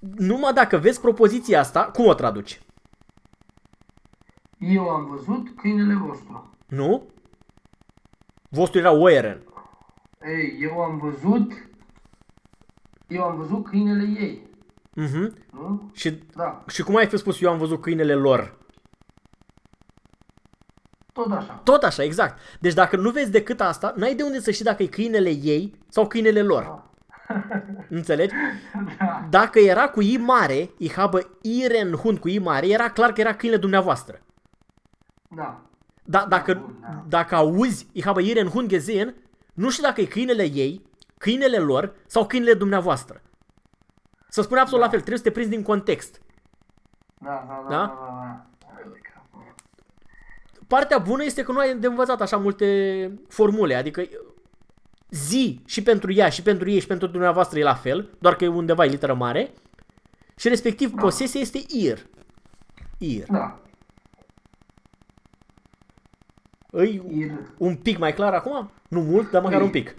Numai dacă vezi propoziția asta, cum o traduci? Eu am văzut câinele vostru. Nu? Vostru era Oeren. Ei, eu am văzut Eu am văzut câinele ei, Mhm. nu? Și, Da, și cum ai fi spus, eu am văzut câinele lor? tot așa. Tot așa, exact. Deci dacă nu vezi decât asta, n-ai de unde să știi dacă e câinele ei sau câinele lor. (laughs) Înțelegi? Da, Dacă era cu I mare, I habă Iren Hund cu I mare, era clar că era câinele dumneavoastră. Da. Da, dacă, bun, da. dacă auzi I habe Iren Hund gesehen, nu știu dacă e câinele ei, câinele lor sau câinele dumneavoastră. Să spun absolut la fel, trebuie să te prinzi din context. Da, da, da, Da? da, da. da. Partea bună este că nu ai de învățat așa multe formule, adică zi și pentru ea și pentru ei și pentru dumneavoastră e la fel, doar că e undeva e literă mare și respectiv posesia este ir. Ir. Da. Îi Ir, un pic mai clar acum? Nu mult, dar măcar Îi. un pic.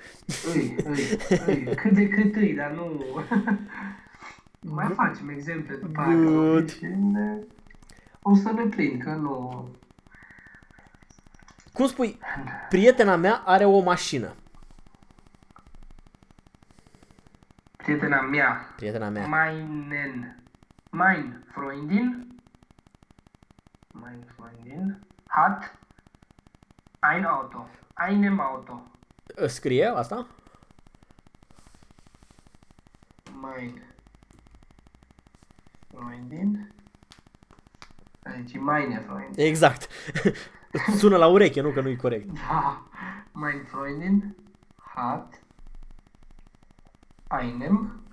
îi, îi, îi. Cât de cât îi, dar nu... Mai facem exemple după aia. Good. Deci, ne... O să ne prind, că nu... Cum spui, prietena mea are o mașină. Prietena mea, Prietena mea. meinen, mein Freundin, mein Freundin, hat ein Auto, einem Auto. Scrie asta? Mein Freundin, aici e meine Freundin. Exact. (laughs) Sună la ureche, nu că nu-i corect. (laughs) Da, mein Freundin hat einem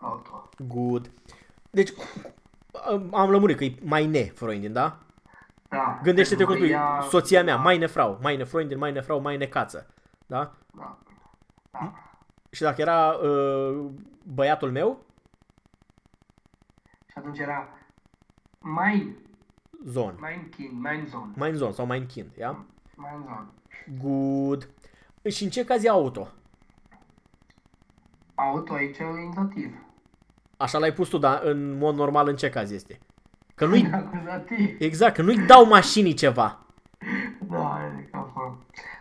Auto. Good. Deci, am lămurit că e mai ne Freundin, da? Da. Gândește-te cum pentru spui, că ea- soția mea, mai ne frau, mai ne Freundin, mai ne frau, mai ne cață. Da? Da. Da. Și dacă era uh, băiatul meu, Și atunci era mein, zon. mein Kind, mein Sohn, Mein zon sau mein kind, ia? mein Sohn. Good. Și în ce caz e auto? Auto aici e indativ. Așa l-ai pus tu, dar în mod normal în ce caz este? Că nu-i... Acuzativ. Exact, că nu-i dau mașinii ceva. Da, e ca fă.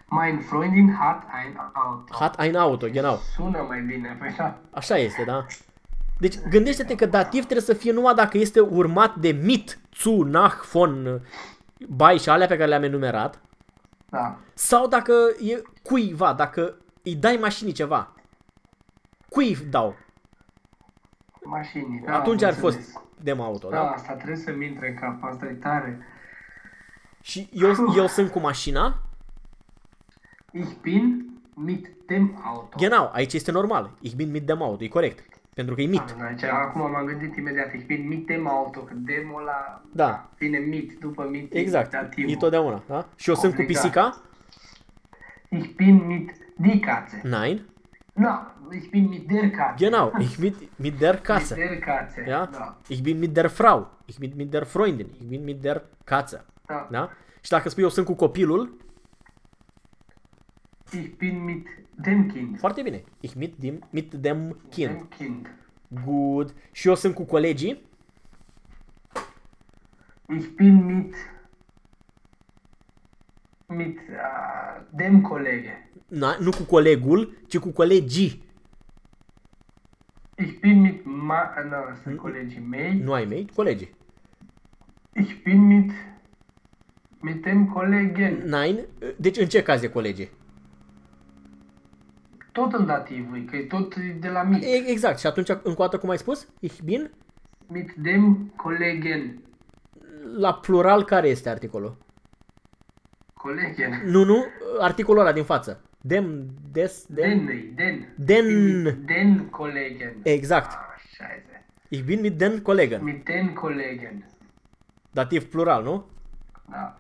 Mein Freundin hat ein Auto. Hat ein Auto, genau. Sună mai bine, păi da. Așa este, da? Deci gândește-te că dativ trebuie să fie numai dacă este urmat de mit, zu, nach, von, bai și alea pe care le-am enumerat, Da. sau dacă e cuiva, dacă îi dai mașinii ceva. Cui dau? Mașinii, da. Atunci am ar fost înțeles. dem auto, Da, da? asta trebuie să-mi intre în cap, asta e tare. Și eu, eu sunt cu mașina, Ich bin mit dem Auto. genau, aici este normal. Ich bin mit dem Auto, e corect. Pentru că e mit. Da, Aici, acum m-am gândit imediat, ich bin mit dem Auto, că demul ăla Da. vine mit, după mit, e Exact, dativul. e totdeauna, da? Și eu sunt cu Obligat. pisica, Ich bin mit die Katze. nein, Na, ich bin mit der Katze. genau, ich mit, mit der (laughs) Katze. Mit der Katze. Ja? Da. Ich bin mit der Frau. Ich bin mit der Freundin. Ich bin mit der Katze. da. Da? Și dacă spui eu sunt cu copilul, Ich bin mit dem Kind. foarte bine. Ich mit dem, mit dem Kind. Dem Kind. Good. Și eu sunt cu colegii, Ich bin mit mit uh, dem Kollege. Na, nu cu colegul, ci cu colegii. Ich bin mit ma no, sunt colegii mei. Nu ai mei, colegii. Ich bin mit mit dem Kollegen. Nein. Deci în ce caz e colegii? Tot în dativul, că e tot de la mit. E, exact. Și atunci, încă o dată, cum ai spus? Ich bin? Mit dem Kollegen. La plural, care este articolul? Kollegen. Nu, nu, articolul ăla din față. Dem, des, dem. Den, den. Den. Ich bin Mit den Kollegen. Exact. Ah, scheiße. Ich bin mit den Kollegen. Mit den Kollegen. Dativ plural, nu? Da.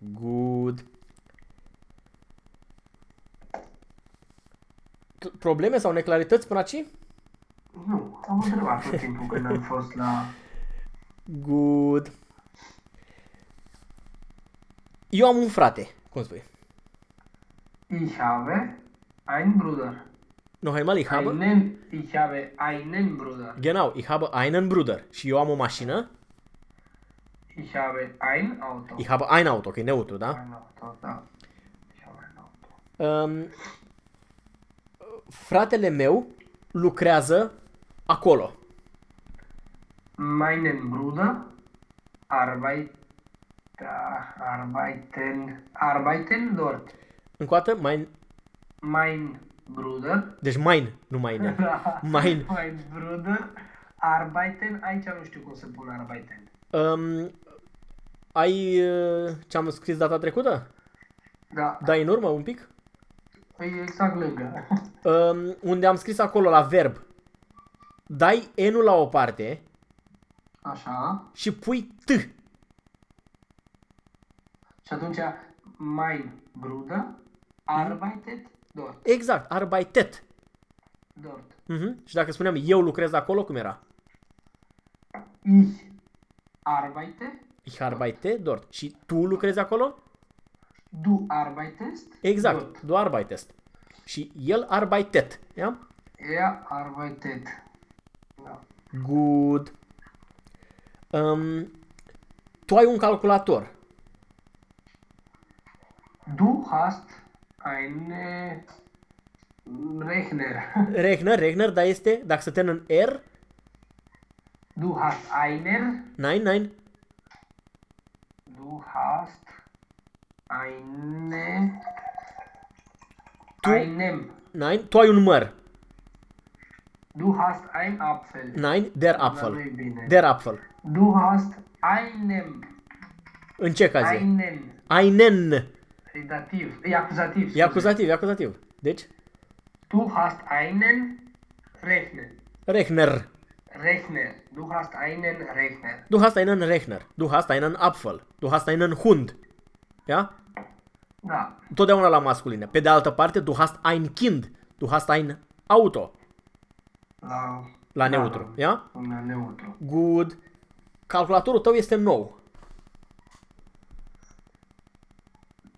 Good. C- Probleme sau neclarități până aici? Nu, am întrebat tot timpul când am fost la... Good. Eu am un frate, cum spui? Ich habe einen Bruder. Nu, hai mal, ich habe... Einen, ich habe einen Bruder. Genau, ich habe einen Bruder. Și eu am o mașină. Ich habe ein Auto. Ich habe ein Auto, că e neutru, da? Ein Auto, da. Ich habe ein Auto. Um, fratele meu lucrează acolo. Meinen Bruder arbeit, da, arbeiten, arbeiten dort. Încă o dată, mein, Mein Bruder, deci mein, nu meine. (laughs) Mein. mein Bruder arbeiten, aici nu știu cum se pune arbeiten. Um, ai uh, ce am scris data trecută? Da, Dai în urmă un pic? e exact lângă. (laughs) Um, unde am scris acolo la verb. Dai N-ul la o parte Așa. și pui T. Și atunci, mein Bruder arbeitet dort. Exact, arbeitet. Dort. Mhm. Și dacă spuneam eu lucrez acolo, cum era? Ich arbeite, Ich arbeite dort. Și tu lucrezi acolo? du arbeitest Exact, dort. du arbeitest. Și el arbeitet. Ja? Er arbeitet. Da. Good. Um, tu ai un calculator. Du hast eine Rechner. (laughs) Rechner, Rechner, dar este, dacă se termină în R, Du hast einer. nein, nein, Du hast eine. Tu- Einem. nein, tu ai un măr. Du hast ein Apfel. Nein, der Dar Apfel. nu-i bine. Der Apfel. Du hast einem. În ce caz e? Einen. Einen. E dativ. E acuzativ. E scuze. acuzativ, e acuzativ. Deci, Du hast einen Rechner. Rechner. Rechner. Du hast einen Rechner. Du hast einen Rechner. Du hast einen Apfel. Du hast einen Hund. Ja? Da. Totdeauna la masculine. Pe de altă parte, du hast ein Kind. Du hast ein Auto. La, La da, neutru. Ja? La neutru. Good. Calculatorul tău este nou.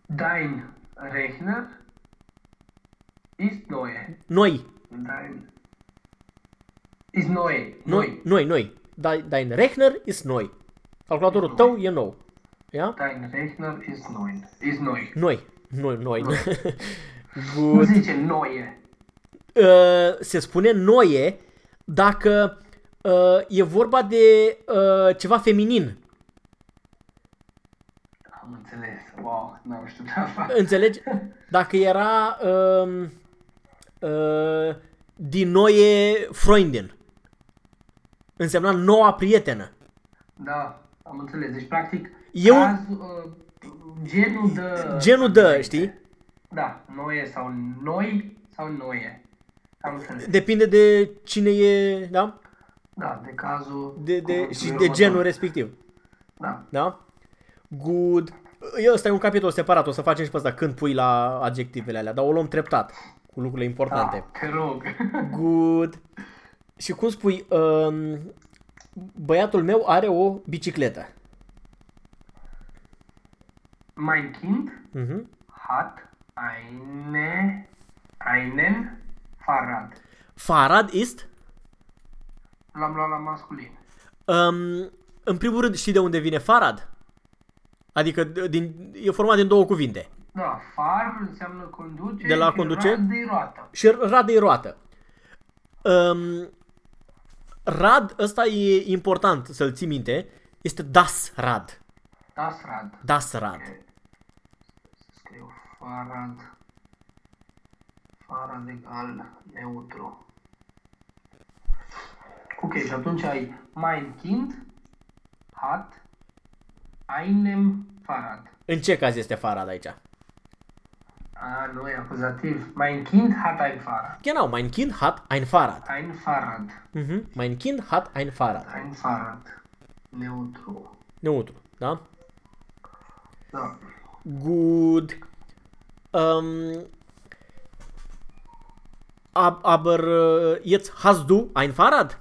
Dein Rechner ist neu. Noi. Dein ist neu. Noi. Noi, noi. Dein, dein Rechner ist neu. Calculatorul tău e nou. Ja? Dein Rechner ist neu. Ist neu. Noi. Noi, noi. (laughs) Nu Good. zice neue. Uh, se spune noie dacă uh, e vorba de uh, ceva feminin. Am înțeles. Wow, n-am știut asta. Înțelegi? Dacă era um, uh, din noie Freundin. Însemna noua prietenă. Da, am înțeles. Deci, practic, Eu- caz, uh, genul de... Genul de, știi? Da, noie sau noi sau noie. Am înțeles. Depinde de cine e, da? Da, de cazul... De, de, cuvântului și de următor. genul respectiv. Da. Da? Good. Eu ăsta e un capitol separat, o să facem și pe ăsta când pui la adjectivele alea, dar o luăm treptat cu lucrurile importante. Da, te rog. (laughs) Good. Și cum spui, um, băiatul meu are o bicicletă. mein Kind Uh-huh. hat eine, einen Fahrrad. Farad ist, L-am luat la masculin. um, în primul rând, știi de unde vine Farad? Adică din, e format din două cuvinte. Da, far înseamnă conduce. De la și conduce? rad de roată. Și rad e roată. Um, rad, ăsta e important să-l ții minte, este das rad. Das rad. Das rad. Să scriu farad. Farad egal neutru. Ok, și atunci ai mein Kind hat einem Fahrrad. În ce caz este Farad aici? Ah, nu e acuzativ. Mein Kind hat ein Fahrrad. Genau, mein Kind hat ein Fahrrad. Ein Fahrrad. Mhm. Mein Kind hat ein Fahrrad. Ein Fahrrad. Neutru. Neutru, da? Da. Good. Um, ab, aber äh, jetzt hast du ein Fahrrad?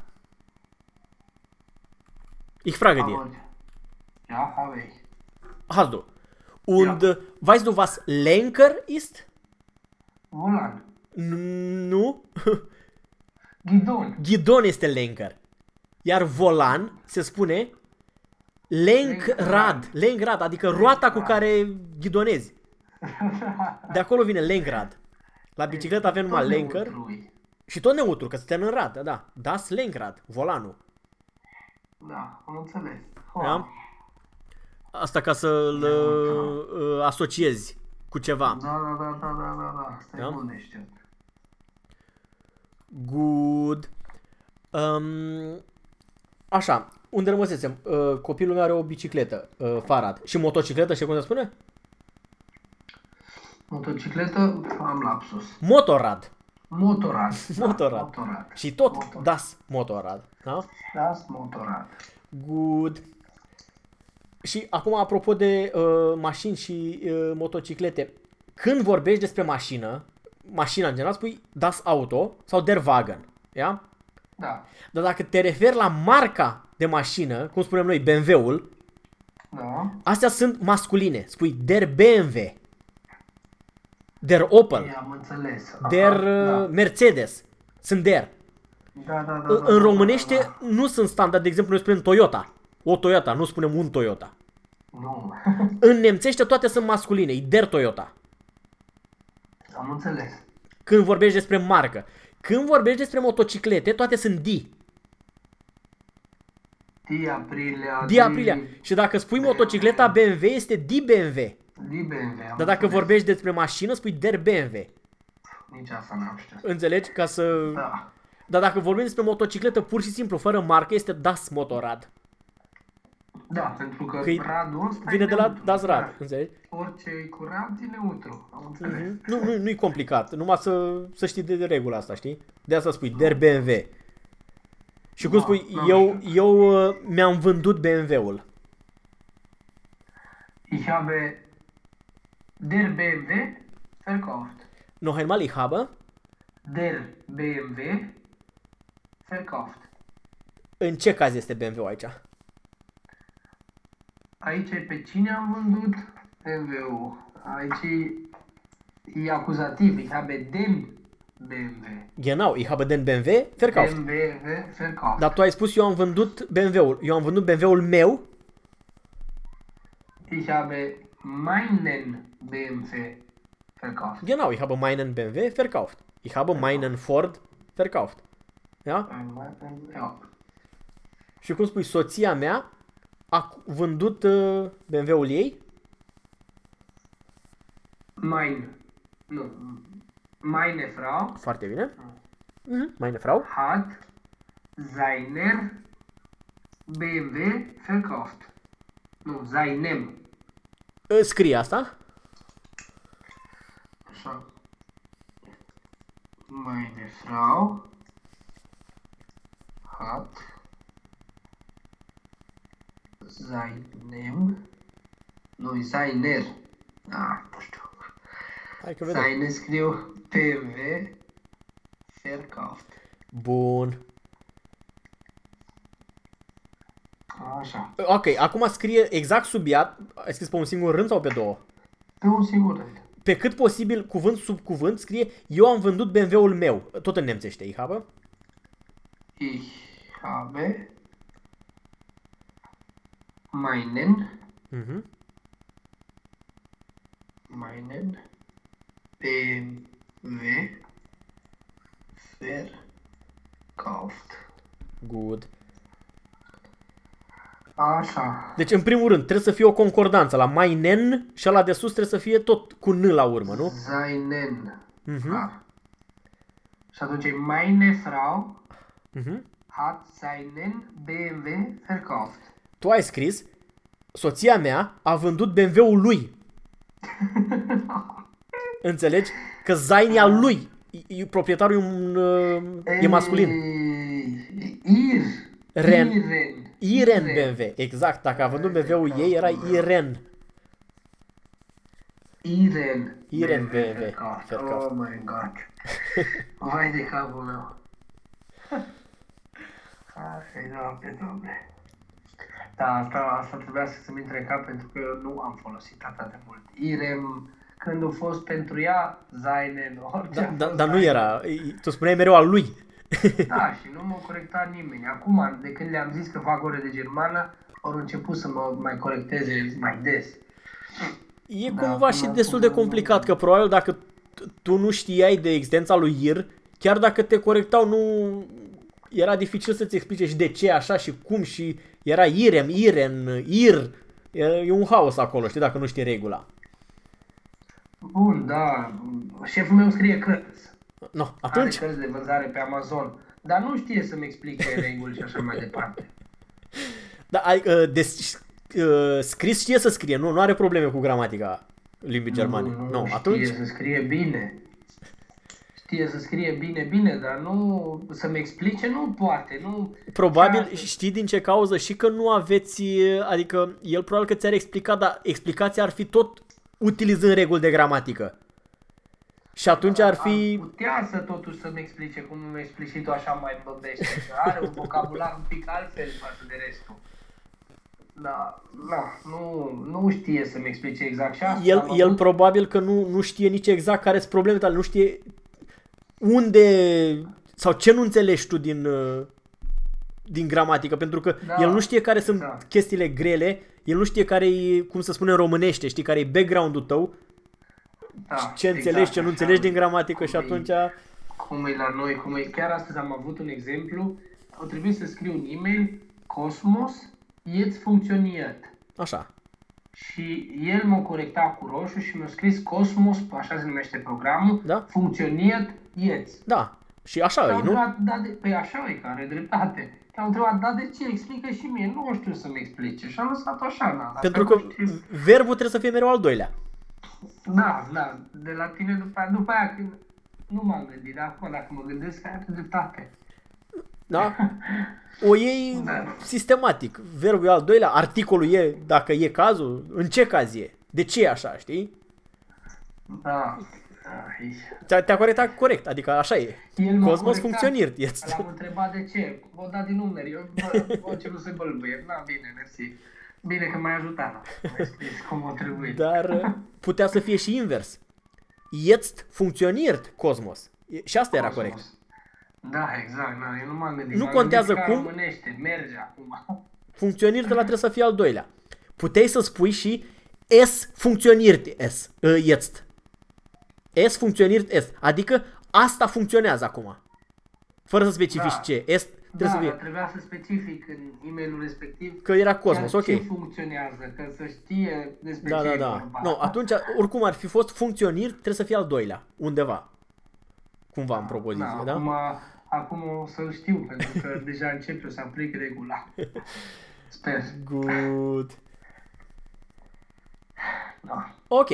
Ich frage dir. Aber, ja, habe ich. Hast du. Und äh, weißt du, was Lenker ist? Volan. N- Nu? (laughs) Ghidon. Ghidon este Lenker. Iar volan se spune Lenkrad. Lenkrad. Lenkrad, adică roata cu care ghidonezi. (laughs) De acolo vine Lenkrad. La bicicletă avem numai Tot Lenker neutrui. și tot neutru, că suntem în rad, da, da. Das Lenkrad, volanul. Da, am înțeles. Da? Asta ca să-l uh, asociezi cu ceva. Da, da, da, da, da, da, da. Stai Da? da? bun deștept. Good. Um, așa, unde rămăsesem? Uh, copilul meu are o bicicletă, uh, Farad. Și motocicletă, știi cum se spune? Motocicletă, am lapsus. Motorad. Motorad. (laughs) Motorad. Da, motorad. Și tot Motorad. Das Motorad. Da? Das motorad. Good. Și acum, apropo de uh, mașini și uh, motociclete, când vorbești despre mașină, mașina în general, spui Das Auto sau Der Wagen. Ia? Da, Dar dacă te referi la marca de mașină, cum spunem noi, BMW-ul, da. astea sunt masculine. Spui Der BMW, Der Opel, Ei, am înțeles. Aha, Der da. uh, Mercedes. Sunt Der. Da, da, da, În- da, În da, românește Da, nu sunt standard. De exemplu, noi spunem Toyota. O Toyota, nu spunem un Toyota. Da. Nu. În nemțește toate sunt masculine, e Der Toyota. am înțeles. Când vorbești despre marcă. Când vorbești despre motociclete, toate sunt D. Di Aprilia. D Aprilia. Și dacă spui motocicleta BMW, este D BMW. Di BMW. am Dar dacă înțeles. vorbești despre mașină, spui Der BMW. Nici asta n-am știut. Înțelegi? Ca să... Da. Dar dacă vorbim despre motocicletă pur și simplu, fără marcă, este Das Motorrad. Da, pentru că Că e- radul ăsta Vine e de la neutru. Das Rad. Da. Înțelegi? Orice e cu rad e neutru. Am înțeles. Nu, nu, nu-i complicat. Numai să, să știi de, de regula asta, știi? De asta spui Der BMW. Și cum Da, spui, n-am eu, eu uh, mi-am vândut BMW-ul. Ich habe der BMW verkauft. Noch einmal, ich habe. Der BMW verkauft. În ce caz este BMW aici? Aici e pe cine am vândut BMW-ul. Aici e, e acuzativ. Ich habe den BMW. Genau, ich habe den BMW verkauft. Den BMW verkauft. Dar tu ai spus eu am vândut BMW-ul. Eu am vândut BMW-ul meu. Ich habe meinen BMW verkauft. Genau, ich habe meinen BMW verkauft. Ich habe meinen Ford verkauft. Ja? Ja. Și cum spui, soția mea a vândut uh, BMW-ul ei? Mein, nu, meine Frau Foarte bine. Mhm. Meine Frau. hat seiner BMW verkauft. Nu, seinem. Uh, Scrie asta. Așa. Meine Frau hat seinem, nu, seiner, ah, nu știu, Hai că vedem. seine scriu BMW verkauft. Bun. Așa, Ok, acum scrie exact sub ea. Ai scris pe un singur rând sau pe două? pe un singur rând. Pe cât posibil, cuvânt sub cuvânt, scrie Eu am vândut BMW-ul meu. Tot în nemțește, ich habe. Ich habe meinen, Mhm. meinen BMW verkauft. Good. Așa. Deci, în primul rând, trebuie să fie o concordanță. La meinen și la de sus trebuie să fie tot cu N la urmă, nu? Seinen. Mhm. Da. Și atunci e meine Frau Mhm. hat seinen BMW verkauft. Tu ai scris Soția mea a vândut BMW-ul lui. (laughs) Înțelegi? Că Zain e al lui. E, e, proprietarul e, un, uh, e masculin. Ei, Ir. Ren. Iren. Iren BMW. Exact. Dacă a vândut BMW-ul ei, era Iren. Iren. Iren BMW verkauft. verkauft. Oh my god. Vai de capul meu. (laughs) Hai, doamne, doamne. Da, asta, asta trebuia să se-mi intre în cap pentru că eu nu am folosit atât de mult. Irem, când a fost pentru ea, Zainen, orice Da, a da, fost dar nu Zainen. era. E- Tu spuneai mereu al lui. Da, și nu m-a corectat nimeni. Acum, de când le-am zis că fac ore de germană, au început să mă mai corecteze mai des. E Da, cumva și până destul de acum- complicat, că probabil dacă t- tu nu știai de existența lui IR, chiar dacă te corectau, nu era dificil să-ți explice și de ce așa și cum și era IREM, IREN, IR, e un haos acolo, știi, dacă nu știi regula. Bun, da, șeful meu scrie cărți. No, Are atunci, cărți de vânzare pe Amazon, dar nu știe să-mi explice reguli și așa mai departe. da, ai, uh, de, uh, scris știe să scrie, nu, nu are probleme cu gramatica limbii germane. Nu, nu, no, știe atunci, să scrie bine. Știe să scrie bine, bine, dar nu să-mi explice, nu poate. Nu, probabil Chiar- știi din ce cauză și că nu aveți, adică el probabil că ți-ar explica, dar explicația ar fi tot utilizând reguli de gramatică. Și atunci ar fi... Ar putea să totuși să-mi explice cum mi-a explici tu așa mai băbește. că Are un vocabular un pic altfel față de restul. Da, da, nu, nu știe să-mi explice exact și asta. El, am el avut- probabil că nu, nu știe nici exact care sunt problemele tale, nu știe unde sau ce nu înțelegi tu din, uh, din gramatică, pentru că Da, el nu știe care sunt exact. chestiile grele, el nu știe care e, cum să spune în românește, știi, care e background-ul tău, da, ce exact înțelegi, ce nu așa. înțelegi din gramatică și Cum e- atunci... cum e la noi, cum e. Chiar astăzi am avut un exemplu, au trebuit să scriu un e-mail, Cosmos, jetzt funktioniert. Așa. Și el m-a corectat cu roșu și mi-a scris Cosmos, așa se numește programul, Da. funcționiert jetzt. Da. Și așa Te-am e, nu? întrebat, da, de, păi așa e, că are dreptate. Te-am întrebat, da, de ce? Explică și mie. Nu știu să-mi explice. Și am lăsat-o așa, na. Dacă Pentru nu că știu- verbul trebuie să fie mereu al doilea. Da, da, de la tine după aia, după aia când nu m-am gândit, dar acum dacă mă gândesc, ai dreptate. Da? (laughs) O iei Da. sistematic. Verbul e al doilea, articolul e, dacă e cazul, în ce caz e? De ce e așa, știi? Da. Ai. Te-a, te-a corectat corect, adică așa e. El m-a Cosmos corectat. funcționiert. Este. L-am întrebat de ce. O dat din numeri. Eu bă, o început să bălbâie. Na, bine, mersi. Bine că m-ai ajutat. M-ai scris cum o trebuie. Dar uh, putea să fie și invers. Jetzt funktioniert Cosmos. E- Și asta era Cosmos. corect. Da, exact. Na, eu nu m-am gândit. Nu M-am contează gândit ca cum. Românește. Merge acum. Funcționiert ăla trebuie să fie al doilea. Puteai să spui și S funcționiert S, uh, jetzt. S funcționiert S. Adică asta funcționează acum. Fără să specifici Da. ce. S trebuie Da, să fie. dar trebuia să specific în e-mailul respectiv Că era Cosmos, chiar ok. ce funcționează, că să știe despre Da, ce da, e da. vorba. No, atunci, oricum ar fi fost funcționir, trebuie să fie al doilea. Undeva. Cumva în propoziție, da? Acum, acum o să-l știu, pentru că (laughs) deja încep eu să aplic regula. (laughs) Sper. Good. (laughs) Da. Ok.